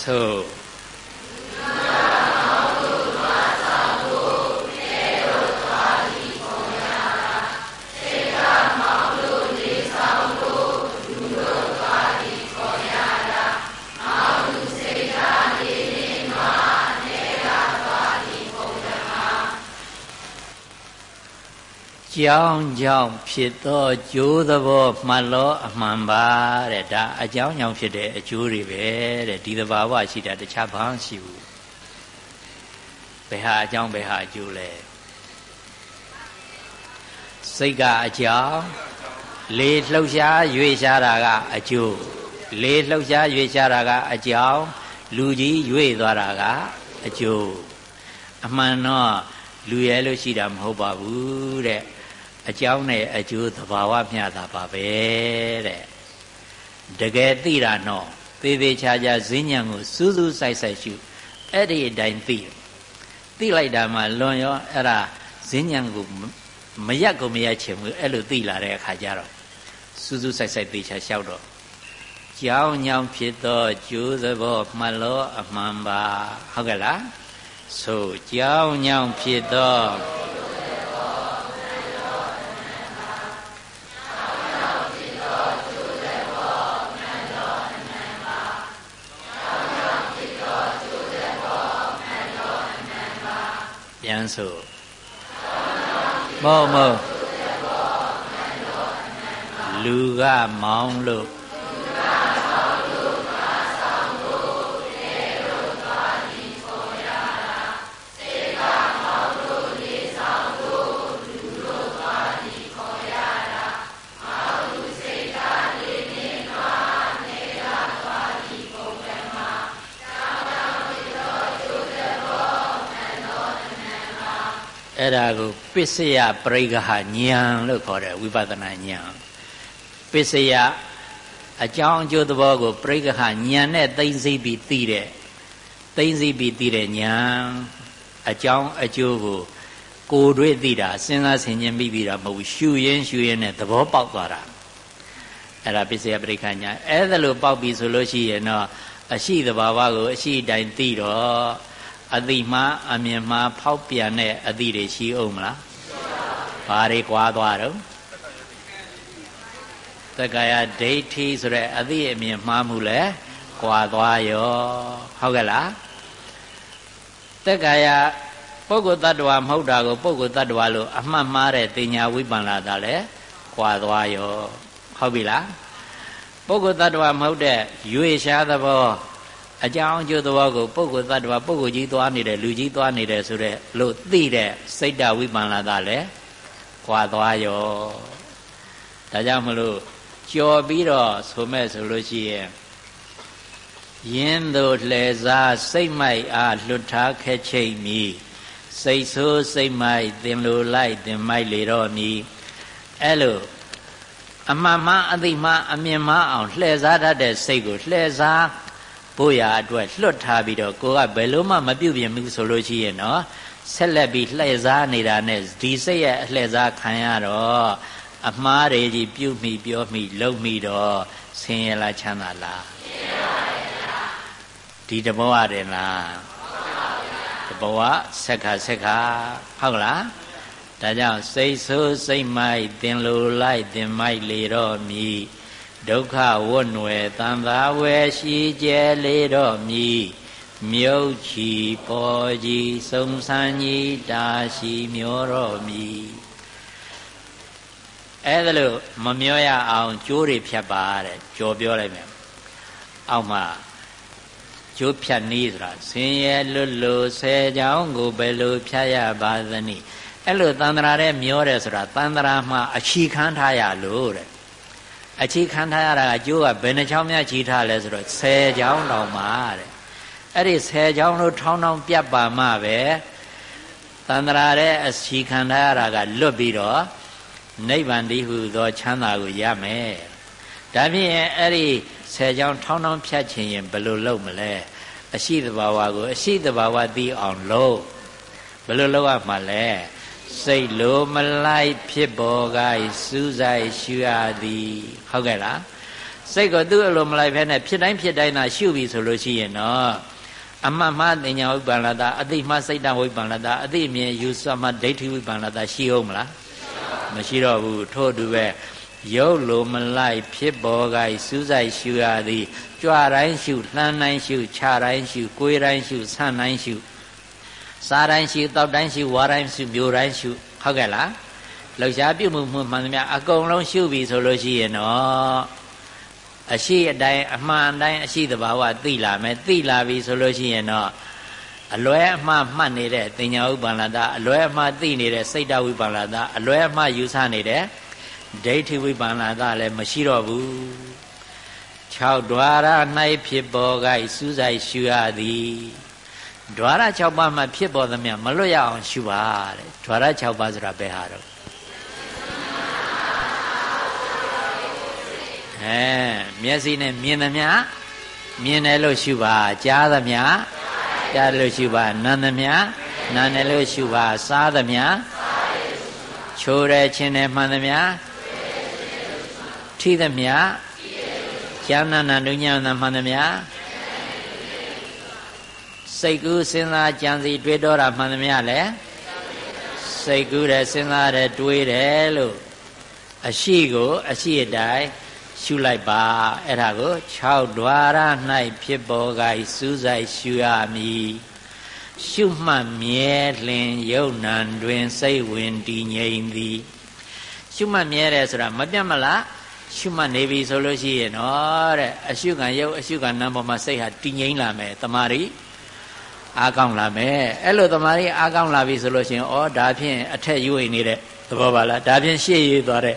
ဆို ကြောင်းကြောင့်ဖြစ်သောကျိုးသဘောမှတ်လို့အမှန်ပါတဲ့ဒါအကြောင်းကြောင့်ဖြစ်တဲ့အကျိုးတွေပဲတဲ့ဒီသဘာဝရှိတာတခြားဘာမှရှိဘူးဘယ်ဟာအကြောင်းဘယ်ဟာအကျိုးလဲစိတ်ကအကြောင်းလေလှုပ်ရှားရွေရှားတာကအကျိုးလေလှုပ်ရှားရွေရှားတာကအကြောင်းလူကြီးရွေသွားတာကအကျိုးအမှန်တော့လူရဲလို့ရှိတာမဟုတ်ပါဘူးတဲ့ အကြောင်းနဲ့အကျိုးသဘာဝမျှတာပါပဲတဲ့တကယ်သိတာတော့သေသေးချာချာဈဉ္ဉံကိုစူးစူးဆိုင်ဆိုင်ရှုအဲ့ဒီအတိုင်းသိသိလိုက်တာမှလွန်ရောအဲ့ဒါဈဉ္ဉံကိုမရက်ကိုမရက်ချင်ဘူးအဲ့လိုသိလာတဲ့အခါကျတော့စူးစူးဆိုင်ဆိုင်သိချာလျှောက်တော့ကြောင်းညောင်ဖြစ်သောကျိုးသဘောမှလောအမှန်ပါဟုတ်ကဲ့လားဆိုကြောင်းညောင်ဖြစ်သော ပြန်ဆိုမောမောလူကမောင်းလို့ အဲ့ဒါကိုပစ္စယပရိက္ခဉာဏ်လို့ခေါ်တယ်ဝိပဿနာဉာဏ်ပစ္စယအကြောင်းအကျိုးသဘောကိုပရိက္ခဉာဏ်နဲ့သိသိပြီးသိတဲ့သိသိပြီးသိတဲ့ဉာဏ်အကြောင်းအကျိုးကိုကိုယ်တွေ့သိတာစဉ်းစားဆင်ခြင်ပြီးပြီးတာမဟုတ်ဘူးရှုရင်းရှုရင်းနဲ့သဘောပေါက်သွားတာအဲ့ဒါပစ္စယပရိက္ခဉာဏ်အဲ့ဒါလိုပေါက်ပြီဆိုလို့ရှိရင်တော့အရှိသဘာဝကိုအရှိတိုင်းသိတော့ အတိမှအမြင်မှဖောက်ပြန်တဲ့အသည့်တွေရှိအောင်မလားဘာတွေကွာသွားတော့တက္ကရာဒိဋ္ဌိဆိုတဲ့အသည့်အမြင်မှားမှုလဲကွာသွားရောဟုတ်ကဲ့လားတက္ကရာပုဂ္ဂိုလ်တ attva မဟုတ်တာကိုပုဂ္ဂိုလ်တ attva လို့အမှတ်မှားတဲ့တင်ညာဝိပန္နာတာလဲကွာသွားရောဟုတ်ပြီလားပုဂ္ဂိုလ်တ attva မဟုတ်တဲ့ရွေရှားသဘော အကြောင်းအကျိုးသဘောကိုပုဂ္ဂိုလ်သတ္တဝါပုဂ္ဂိုလ်ကြီးသွားနေတယ်လူကြီးသွားနေတယ်ဆိုတဲ့လို့သိတဲ့စိတ်တဝိပန္နတာလည်းကွာသွားရောဒါကြောင့်မလို့ကြော်ပြီးတော့ဆိုမဲ့ဆိုလို့ရှိရင်ယင်းတို့လှဲစားစိတ်မိုက်အားလွတ်ထားခဲ့ချိတ်မီစိတ်ဆိုးစိတ်မိုက်သင်လိုလိုက်သင်မိုက်လေတော့မီအဲ့လိုအမှန်မှန်အသိမှန်အမြင်မှန်အောင်လှည့်စားတတ်တဲ့စိတ်ကိုလှည့်စား ဖို့ရာအတွက်လွတ်ထားပြီးတော့ကိုကဘယ်လို့မှမပြုတ်ပြင်ဘူးဆိုလို့ရှိရင်တော့ဆက်လက်ပြီးလှည့်စားနေတာနဲ့ဒီစိတ်ရဲ့အလှည့်စားခံရတော့အမှားတွေကြီးပြုတ်မိပြောမိလုံမိတော့ဆင်းရဲလားချမ်းသာလားဆင်းရဲပါဗျာဒီတဘောရတယ်လားတဘောဆက်ခါဆက်ခါဟုတ်လားဒါကြောင့်စိတ်ဆိုးစိတ်မိုက်သင်လိုလိုက်သင်မိုက်လေတော့မြည် ဒုက္ခဝတ်နွယ်တန်သာဝယ်ရှိကျဲလေတော့မြည်မြုပ်ချီပေါ်ကြီးစုံစမ်းကြီးတာရှိမျောတော့မြည်အဲ့ဒါလို့မမျောရအောင်ကြိုးတွေဖြတ်ပါတဲ့ကြော်ပြောလိုက်မယ် အောက်မှာကျိုးဖြတ်နည်းဆိုတာဆင်းရဲလွတ်လို့ဆယ်ကြောင်းကိုဘယ်လိုဖြတ်ရပါသနည်းအဲ့လိုတန်ត្រာတဲ့မျောတယ်ဆိုတာတန်ត្រာမှာအချီခန်းထားရလို့တဲ့ အခြေခံထားရတာကကျိုးကဘယ်နှချောင်းများကြီးထားလဲဆိုတော့10ချောင်းတောင်မှတဲ့အဲ့ဒီ10ချောင်းလို့ထောင်းထောင်းပြတ်ပါမှပဲတန္တရာရဲ့အစီခံထားရတာကလွတ်ပြီးတော့နိဗ္ဗာန်တည်းဟူသောချမ်းသာကိုရမယ်ဒါဖြင့်အဲ့ဒီ10ချောင်းထောင်းထောင်းဖြတ်ခြင်းရင်ဘယ်လိုလုပ်မလဲအရှိတဘာဝကိုအရှိတဘာဝသိအောင်လုပ်ဘယ်လိုလုပ်ရမှာလဲ စိတ်လိုမလိုက်ဖြစ်ပေါ်ကစူးစိုက်ရှုရသည်ဟုတ်ကဲ့လားစိတ်ကိုသူ့အလိုမလိုက်ဖဲနဲ့ဖြစ်တိုင်းဖြစ်တိုင်းသာရှုပြီဆိုလို့ရှိရင်တော့အမှတ်မှတင်ညာဝိပ္ပန္နတာအတိမှစိတ်တဝိပ္ပန္နတာအတိမြင်ယူဆမှဒိဋ္ဌိဝိပ္ပန္နတာရှိအောင်မလားမရှိတော့ဘူးထို့အတူပဲရုပ်လိုမလိုက်ဖြစ်ပေါ်ကစူးစိုက်ရှုရသည်ကြွတိုင်းရှုလှမ်းတိုင်းရှုခြာတိုင်းရှုကိုယ်တိုင်းရှုဆန့်တိုင်းရှု စားတိုင်းရှုတောက်တိုင်းရှုဝါတိုင်းရှုမျိုးတိုင်းရှုဟုတ်ကဲ့လားလှူရှားပြုမှုမှုမှန်သမျှအကုန်လုံးရှုပြီဆိုလို့ရှိရင်တော့အရှိအတိုင်းအမှန်တိုင်းအရှိတဘာဝသိလာမယ်သိလာပြီဆိုလို့ရှိရင်တော့အလွဲအမှားမှတ်နေတဲ့တင်ညာဥပ္ပန္နတာအလွဲအမှားသိနေတဲ့စိတ်တဝိပ္ပန္နတာအလွဲအမှားယူဆနေတဲ့ဒိဋ္ဌိဝိပ္ပန္နတာလည်းမရှိတော့ဘူး6ဒွါရ၌ဖြစ်ပေါ်ဂိုက်စူးစိုက်ရှုရသည် ဓွာရ6ပါးမှာဖြစ်ပေါ်သမျှမလွတ်ရအောင်ရှုပါတဲ့ဓွာရ6ပါးဆိုတာဘယ်ဟာတော့အဲမျက်စိနဲ့မြင်သမျှမြင်တယ်လို့ရှုပါကြားသမျှကြားတယ်လို့ရှုပါနားသမျှနားတယ်လို့ရှုပါစားသမျှချိုးတယ်ချင်းတယ်မှန်သမျှထိသမျှကျမ်းနာနာဒုညနာမှန်သမျှ စိတ်ကူးစဉ်းစားကြံစီတွေးတော့တာမှန်သမျှလဲစိတ်ကူးတယ်စဉ်းစားတယ်တွေးတယ်လို့အရှိကို အရှိအတိုင်းရှုလိုက်ပါအဲ့ဒါကို6ဒွါရ၌ဖြစ်ပေါ်ကစူးစိုက်ရှုရမည်ရှုမှတ်မြဲလင်ယုံနံတွင် စိတ်ဝင်တည်ငြိမ်သည် ရှုမှတ်မြဲတယ်ဆိုတာမပြတ်မလားရှုမှတ်နေပြီဆိုလို့ရှိရင်တော့တဲ့အရှုခံယုတ်အရှုခံနံပေါ်မှာစိတ်ဟာတည်ငြိမ်လာမယ်တမာရီ အားကောင်းလာမယ်အဲ့လိုတမာရီအားကောင်းလာပြီဆိုလို့ရှိရင်ဩဒါဖြင့်အထက်ရွေ့နေတဲ့သဘောပါလားဒါဖြင့်ရှေ့ရွေ့သွားတဲ့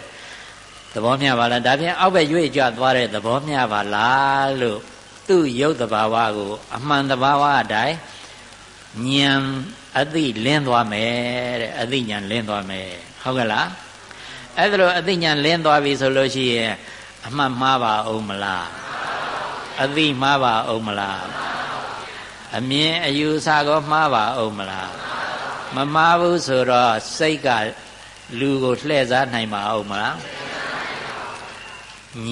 သဘောမျှပါလားဒါဖြင့်အောက်ဘက်ရွေ့ကြွသွားတဲ့သဘောမျှပါလားလို့သူ့ရုပ်တဘာဝကို အမှန်တဘာဝအတိုင်းဉာဏ်အသိလင်းသွားမယ်တဲ့အသိဉာဏ်လင်းသွားမယ်ဟုတ်ကဲ့လားအဲ့ဒါလိုအသိဉာဏ်လင်းသွားပြီဆိုလို့ရှိရင်အမှတ်မှားပါအောင်မလားအသိမှားပါအောင်မလား အမြင်အယူဆကောမှားပါအောင်မလားမမှားဘူးဆိုတော့စိတ်ကလူကိုလှည့်စားနိုင်ပါအောင်မလား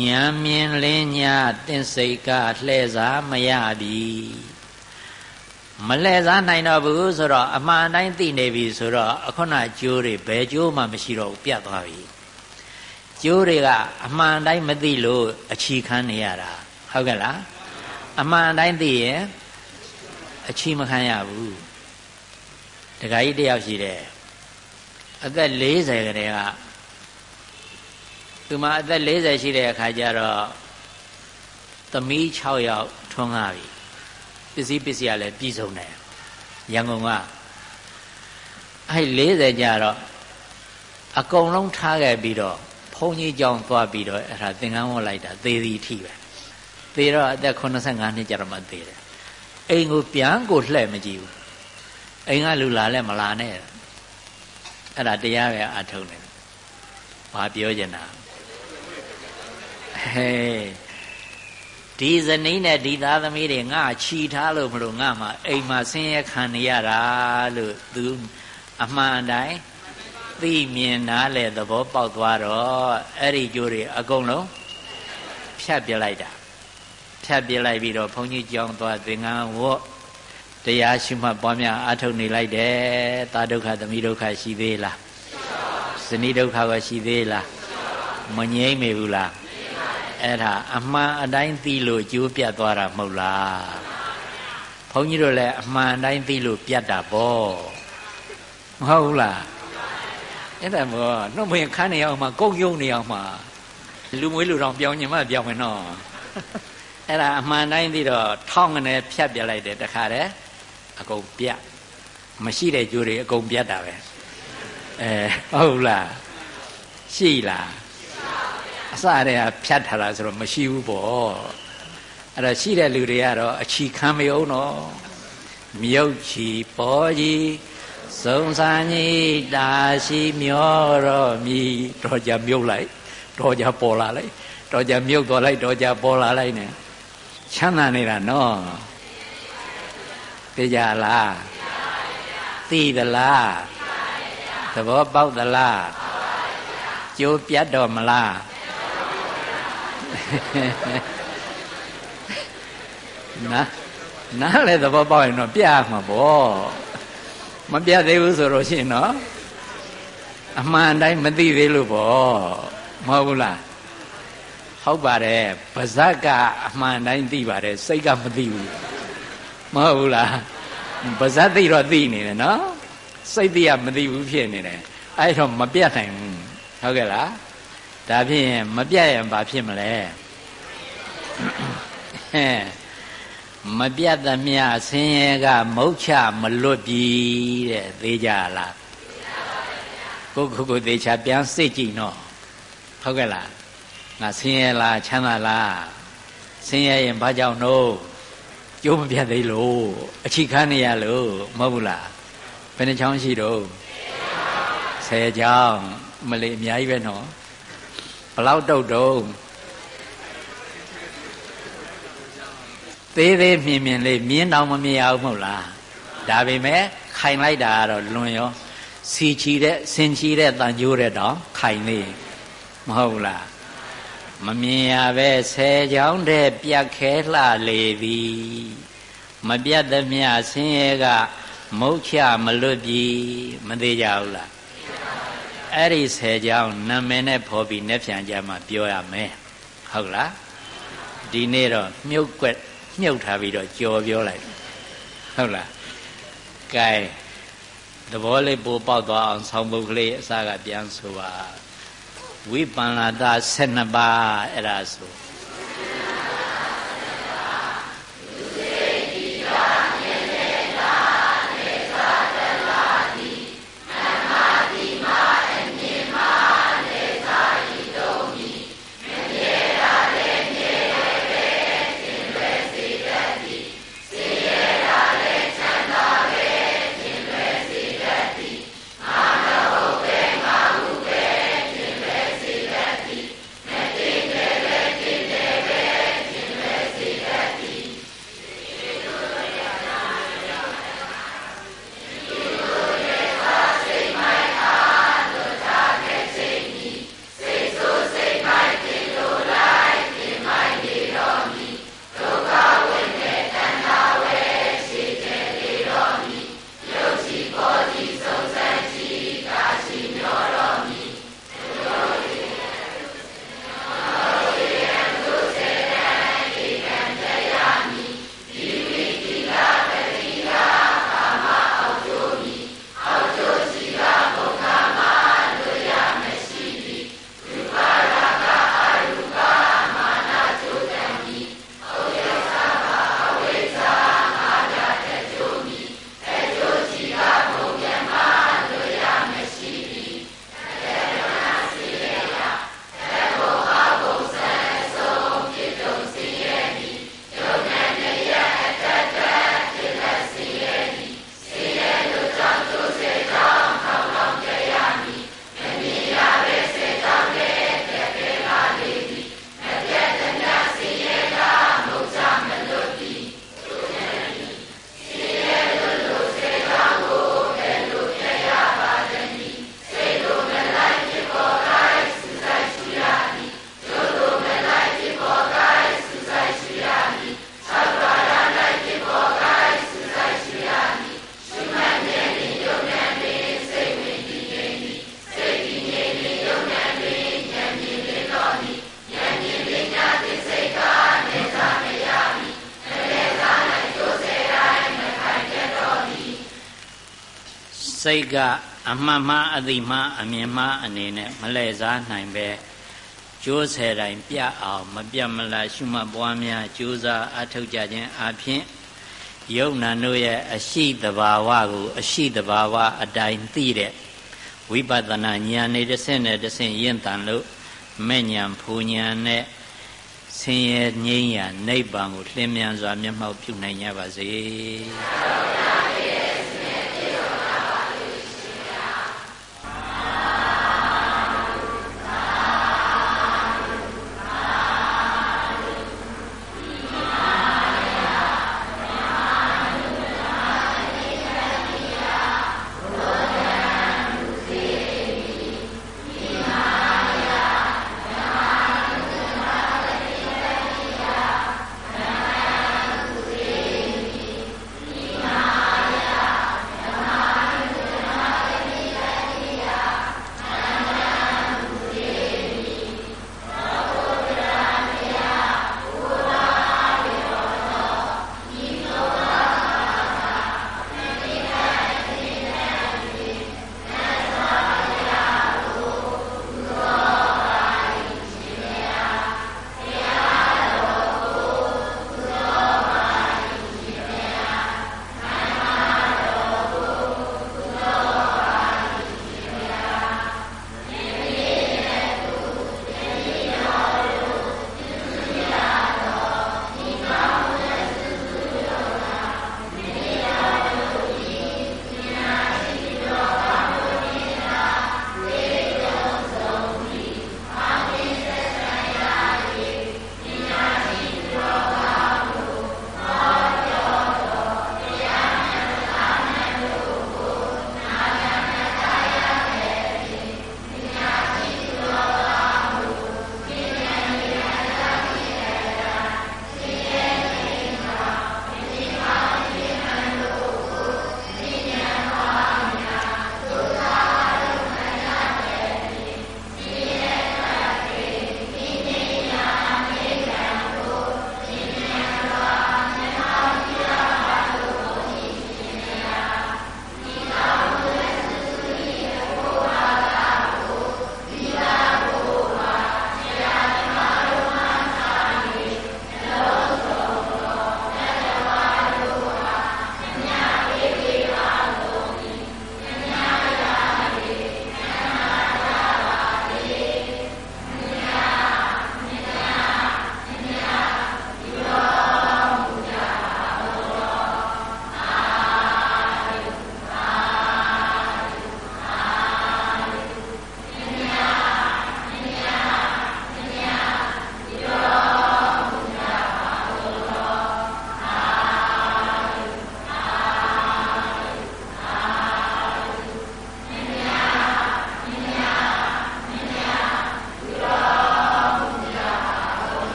ဉာဏ်မြင်လင်းညာတင်စိတ်ကလှည့်စားမရပြီမလှည့်စားနိုင်တော့ဘူးဆိုတော့အမှန်တိုင်းသိနေပြီဆိုတော့အခုနကျိုးတွေဘယ်ကျိုးမှမရှိတော့ဘူးပြတ်သွားပြီကျိုးတွေကအမှန်တိုင်းမသိလို့အချီခန်းနေရတာဟုတ်ကဲ့လားအမှန်တိုင်းသိရင် အချီမခံရဘူးတခါကြီးတယောက်ရှိတယ်အသက်40ကလေးကသူမအသက်40ရှိတဲ့အခါကျတော့သမီး6ယောက်ထွန်းကားပြီပစ္စည်းပစ္စည်းကလည်းပြည်စုံတယ်ရန်ကုန်ကအဲ့40ကျတော့အကုန်လုံးထားခဲ့ပြီးတော့ဘုန်းကြီးကြောင်သွားပြီးတော့အဲ့ဒါသင်္ကန်းဝတ်လိုက်တာသေသည်ထိပဲသေတော့အသက်85နှစ်ကျတော့မှသေတယ် အိမ်ကိုပြန်ကိုလှဲ့မကြည့်ဘူးအိမ်ကလူလာလဲမလာနဲ့အဲ့ဒါတရားပဲအထုံးတယ်ဘာပြောချင်တာဟဲ့ဒီဇနီးနဲ့ဒီသားသမီးတွေငါခြီထားလို့မလို့ငါမှအိမ်မှာဆင်းရဲခံနေရတာလို့သူအမှန်တိုင်းသိမြင်နားလဲသဘောပေါက်သွားတော့အဲ့ဒီကြိုးတွေအကုန်လုံးဖြတ်ပြလိုက်တာ ဖြတ်ပြလိုက်ပြီးတော့ဘုန်းကြီးကြောင်းသွားသင်္ကန်းဝတ်တရားရှိမှပွားများအားထုတ်နေလိုက်တယ်သာဒုက္ခသမီးဒုက္ခရှိသေးလားဇနီးဒုက္ခကရှိသေးလားမငြိမ့်မေဘူးလားအဲ့ဒါအမှန်အတိုင်းသိလို့ကျိုးပြတ်သွားတာမဟုတ်လားဘုန်းကြီးတို့လည်းအမှန်တိုင်းသိလို့ပြတ်တာပေါ့မဟုတ်ဘူးလားအဲ့ဒါမို့နှုတ်မရင်ခန်းနေအောင်မှာကုတ်ယုံနေအောင်မှာလူမွေးလူတော်ပြောင်းညင်မှပြောင်းမယ်နော် အဲ့ဒါအမှန်တိုင်းသိတော့ထောင်းကနေဖြတ်ပြလိုက်တယ်တခါတည်းအကုန်ပြတ်မရှိတဲ့ကြိုးတွေအကုန်ပြတ်တာပဲအဲဟုတ်လားရှိလားအစတည်းကဖြတ်ထားတာဆိုတော့မရှိဘူးပေါ့အဲ့တော့ရှိတဲ့လူတွေကတော့အချီခံမယုံတော့မြုပ်ချီပေါ်ကြီးစုံစမ်းကြီးတာရှိမျောတော့မြည်တော့ကြမြုပ်လိုက်တော့ကြပေါ်လာလိုက်တော့ကြမြုပ်သွားလိုက်တော့ကြပေါ်လာလိုက်နဲ့ ချမ်းသာနေတာနော်သိကြလားသိသလားသဘောပေါက်သလားကျိုးပြတ်တော့မလားနာနားလည်းသဘောပေါက်ရင်တော့ပြမှာပေါ့မပြသေးဘူးဆိုတော့ရှင်နော်အမှန်တိုင်းမသိသေးလို့ပေါ့မဟုတ်ဘူးလား ဟုတ်ပါတယ်ပါဇက်ကအမှန်တိုင်းသိပါတယ်စိတ်ကမသိဘူးမဟုတ်ဘူးလားပါဇက်သိတော့သိနေတယ်နော်စိတ်သိကမသိဘူးဖြစ်နေတယ်အဲ့တော့မပြတ်နိုင်ဘူးဟုတ်ကဲ့လားဒါဖြင့်မပြတ်ရင်ဘာဖြစ်မလဲဟဲ့မပြတ်သမျှဆင်းရဲကမုတ်ချမလွတ်ပြီတဲ့သေးကြလားကိုကိုကိုသေချာပြန်စိတ်ကြည့်နော်ဟုတ်ကဲ့လား ငါဆင်းရဲလားချမ်းသာလားဆင်းရဲရင်ဘာကြောင့်လို့ကျိုးမပြတ်သေးလို့အချိခန်းနေရလို့မဟုတ်ဘူးလားဘယ်နှချောင်းရှိတော့ဆယ်ချောင်းမလေးအများကြီးပဲနော်ဘလောက်တုတ်တုံးသေးသေးမြင်မြင်လေးမြင်တော့မမြင်အောင်မဟုတ်လားဒါပေမဲ့ခိုင်လိုက်တာကတော့လွန်ရောစီချီတဲ့ဆင်ချီတဲ့တန်ကြိုးတဲ့တော့ခိုင်နေမဟုတ်လား မမြင်ရပဲဆယ်ချောင်းတဲ့ပြတ်ခဲလှလေသည်မပြတ်သမျှဆင်းရဲကမုတ်ချမလွတ်ပြီမသေးကြဘူးလားအဲ့ဒီဆယ်ချောင်းနာမည်နဲ့ဖော်ပြီးနှက်ပြန်ကြမှာပြောရမယ်ဟုတ်လားဒီနေ့တော့မြုပ်ွက်မြုပ်ထားပြီးတော့ကြော်ပြောလိုက်ဟုတ်လားကဲသဘောလေးပိုပေါက်သွားအောင်ဆောင်းပုတ်ကလေးအစကပြန်ဆိုပါ ဝိပန္နာတာ12ပါးအဲ့ဒါဆို စိတ်ကအမှန်မှအသိမှအမြင်မှအနေနဲ့မလဲစားနိုင်ပဲကျိုးဆယ်တိုင်းပြအောင်မပြတ်မလားရှုမှတ်ပွားများကြိုးစားအထောက်ကြခြင်းအပြင်ယုံနာတို့ရဲ့အရှိတဘာဝကို အရှိတဘာဝအတိုင်းသိတဲ့ဝိပဿနာဉာဏ်နဲ့တစ်ဆင့်နဲ့တစ်ဆင့်ရင့်တန်လို့မဲ့ဉာဏ်ဖူဉာဏ်နဲ့ဆင်းရဲငြိမ်းရာနိဗ္ဗာန်ကိုလင်းမြန်စွာမျက်မှောက်ပြုနိုင်ကြပါစေ။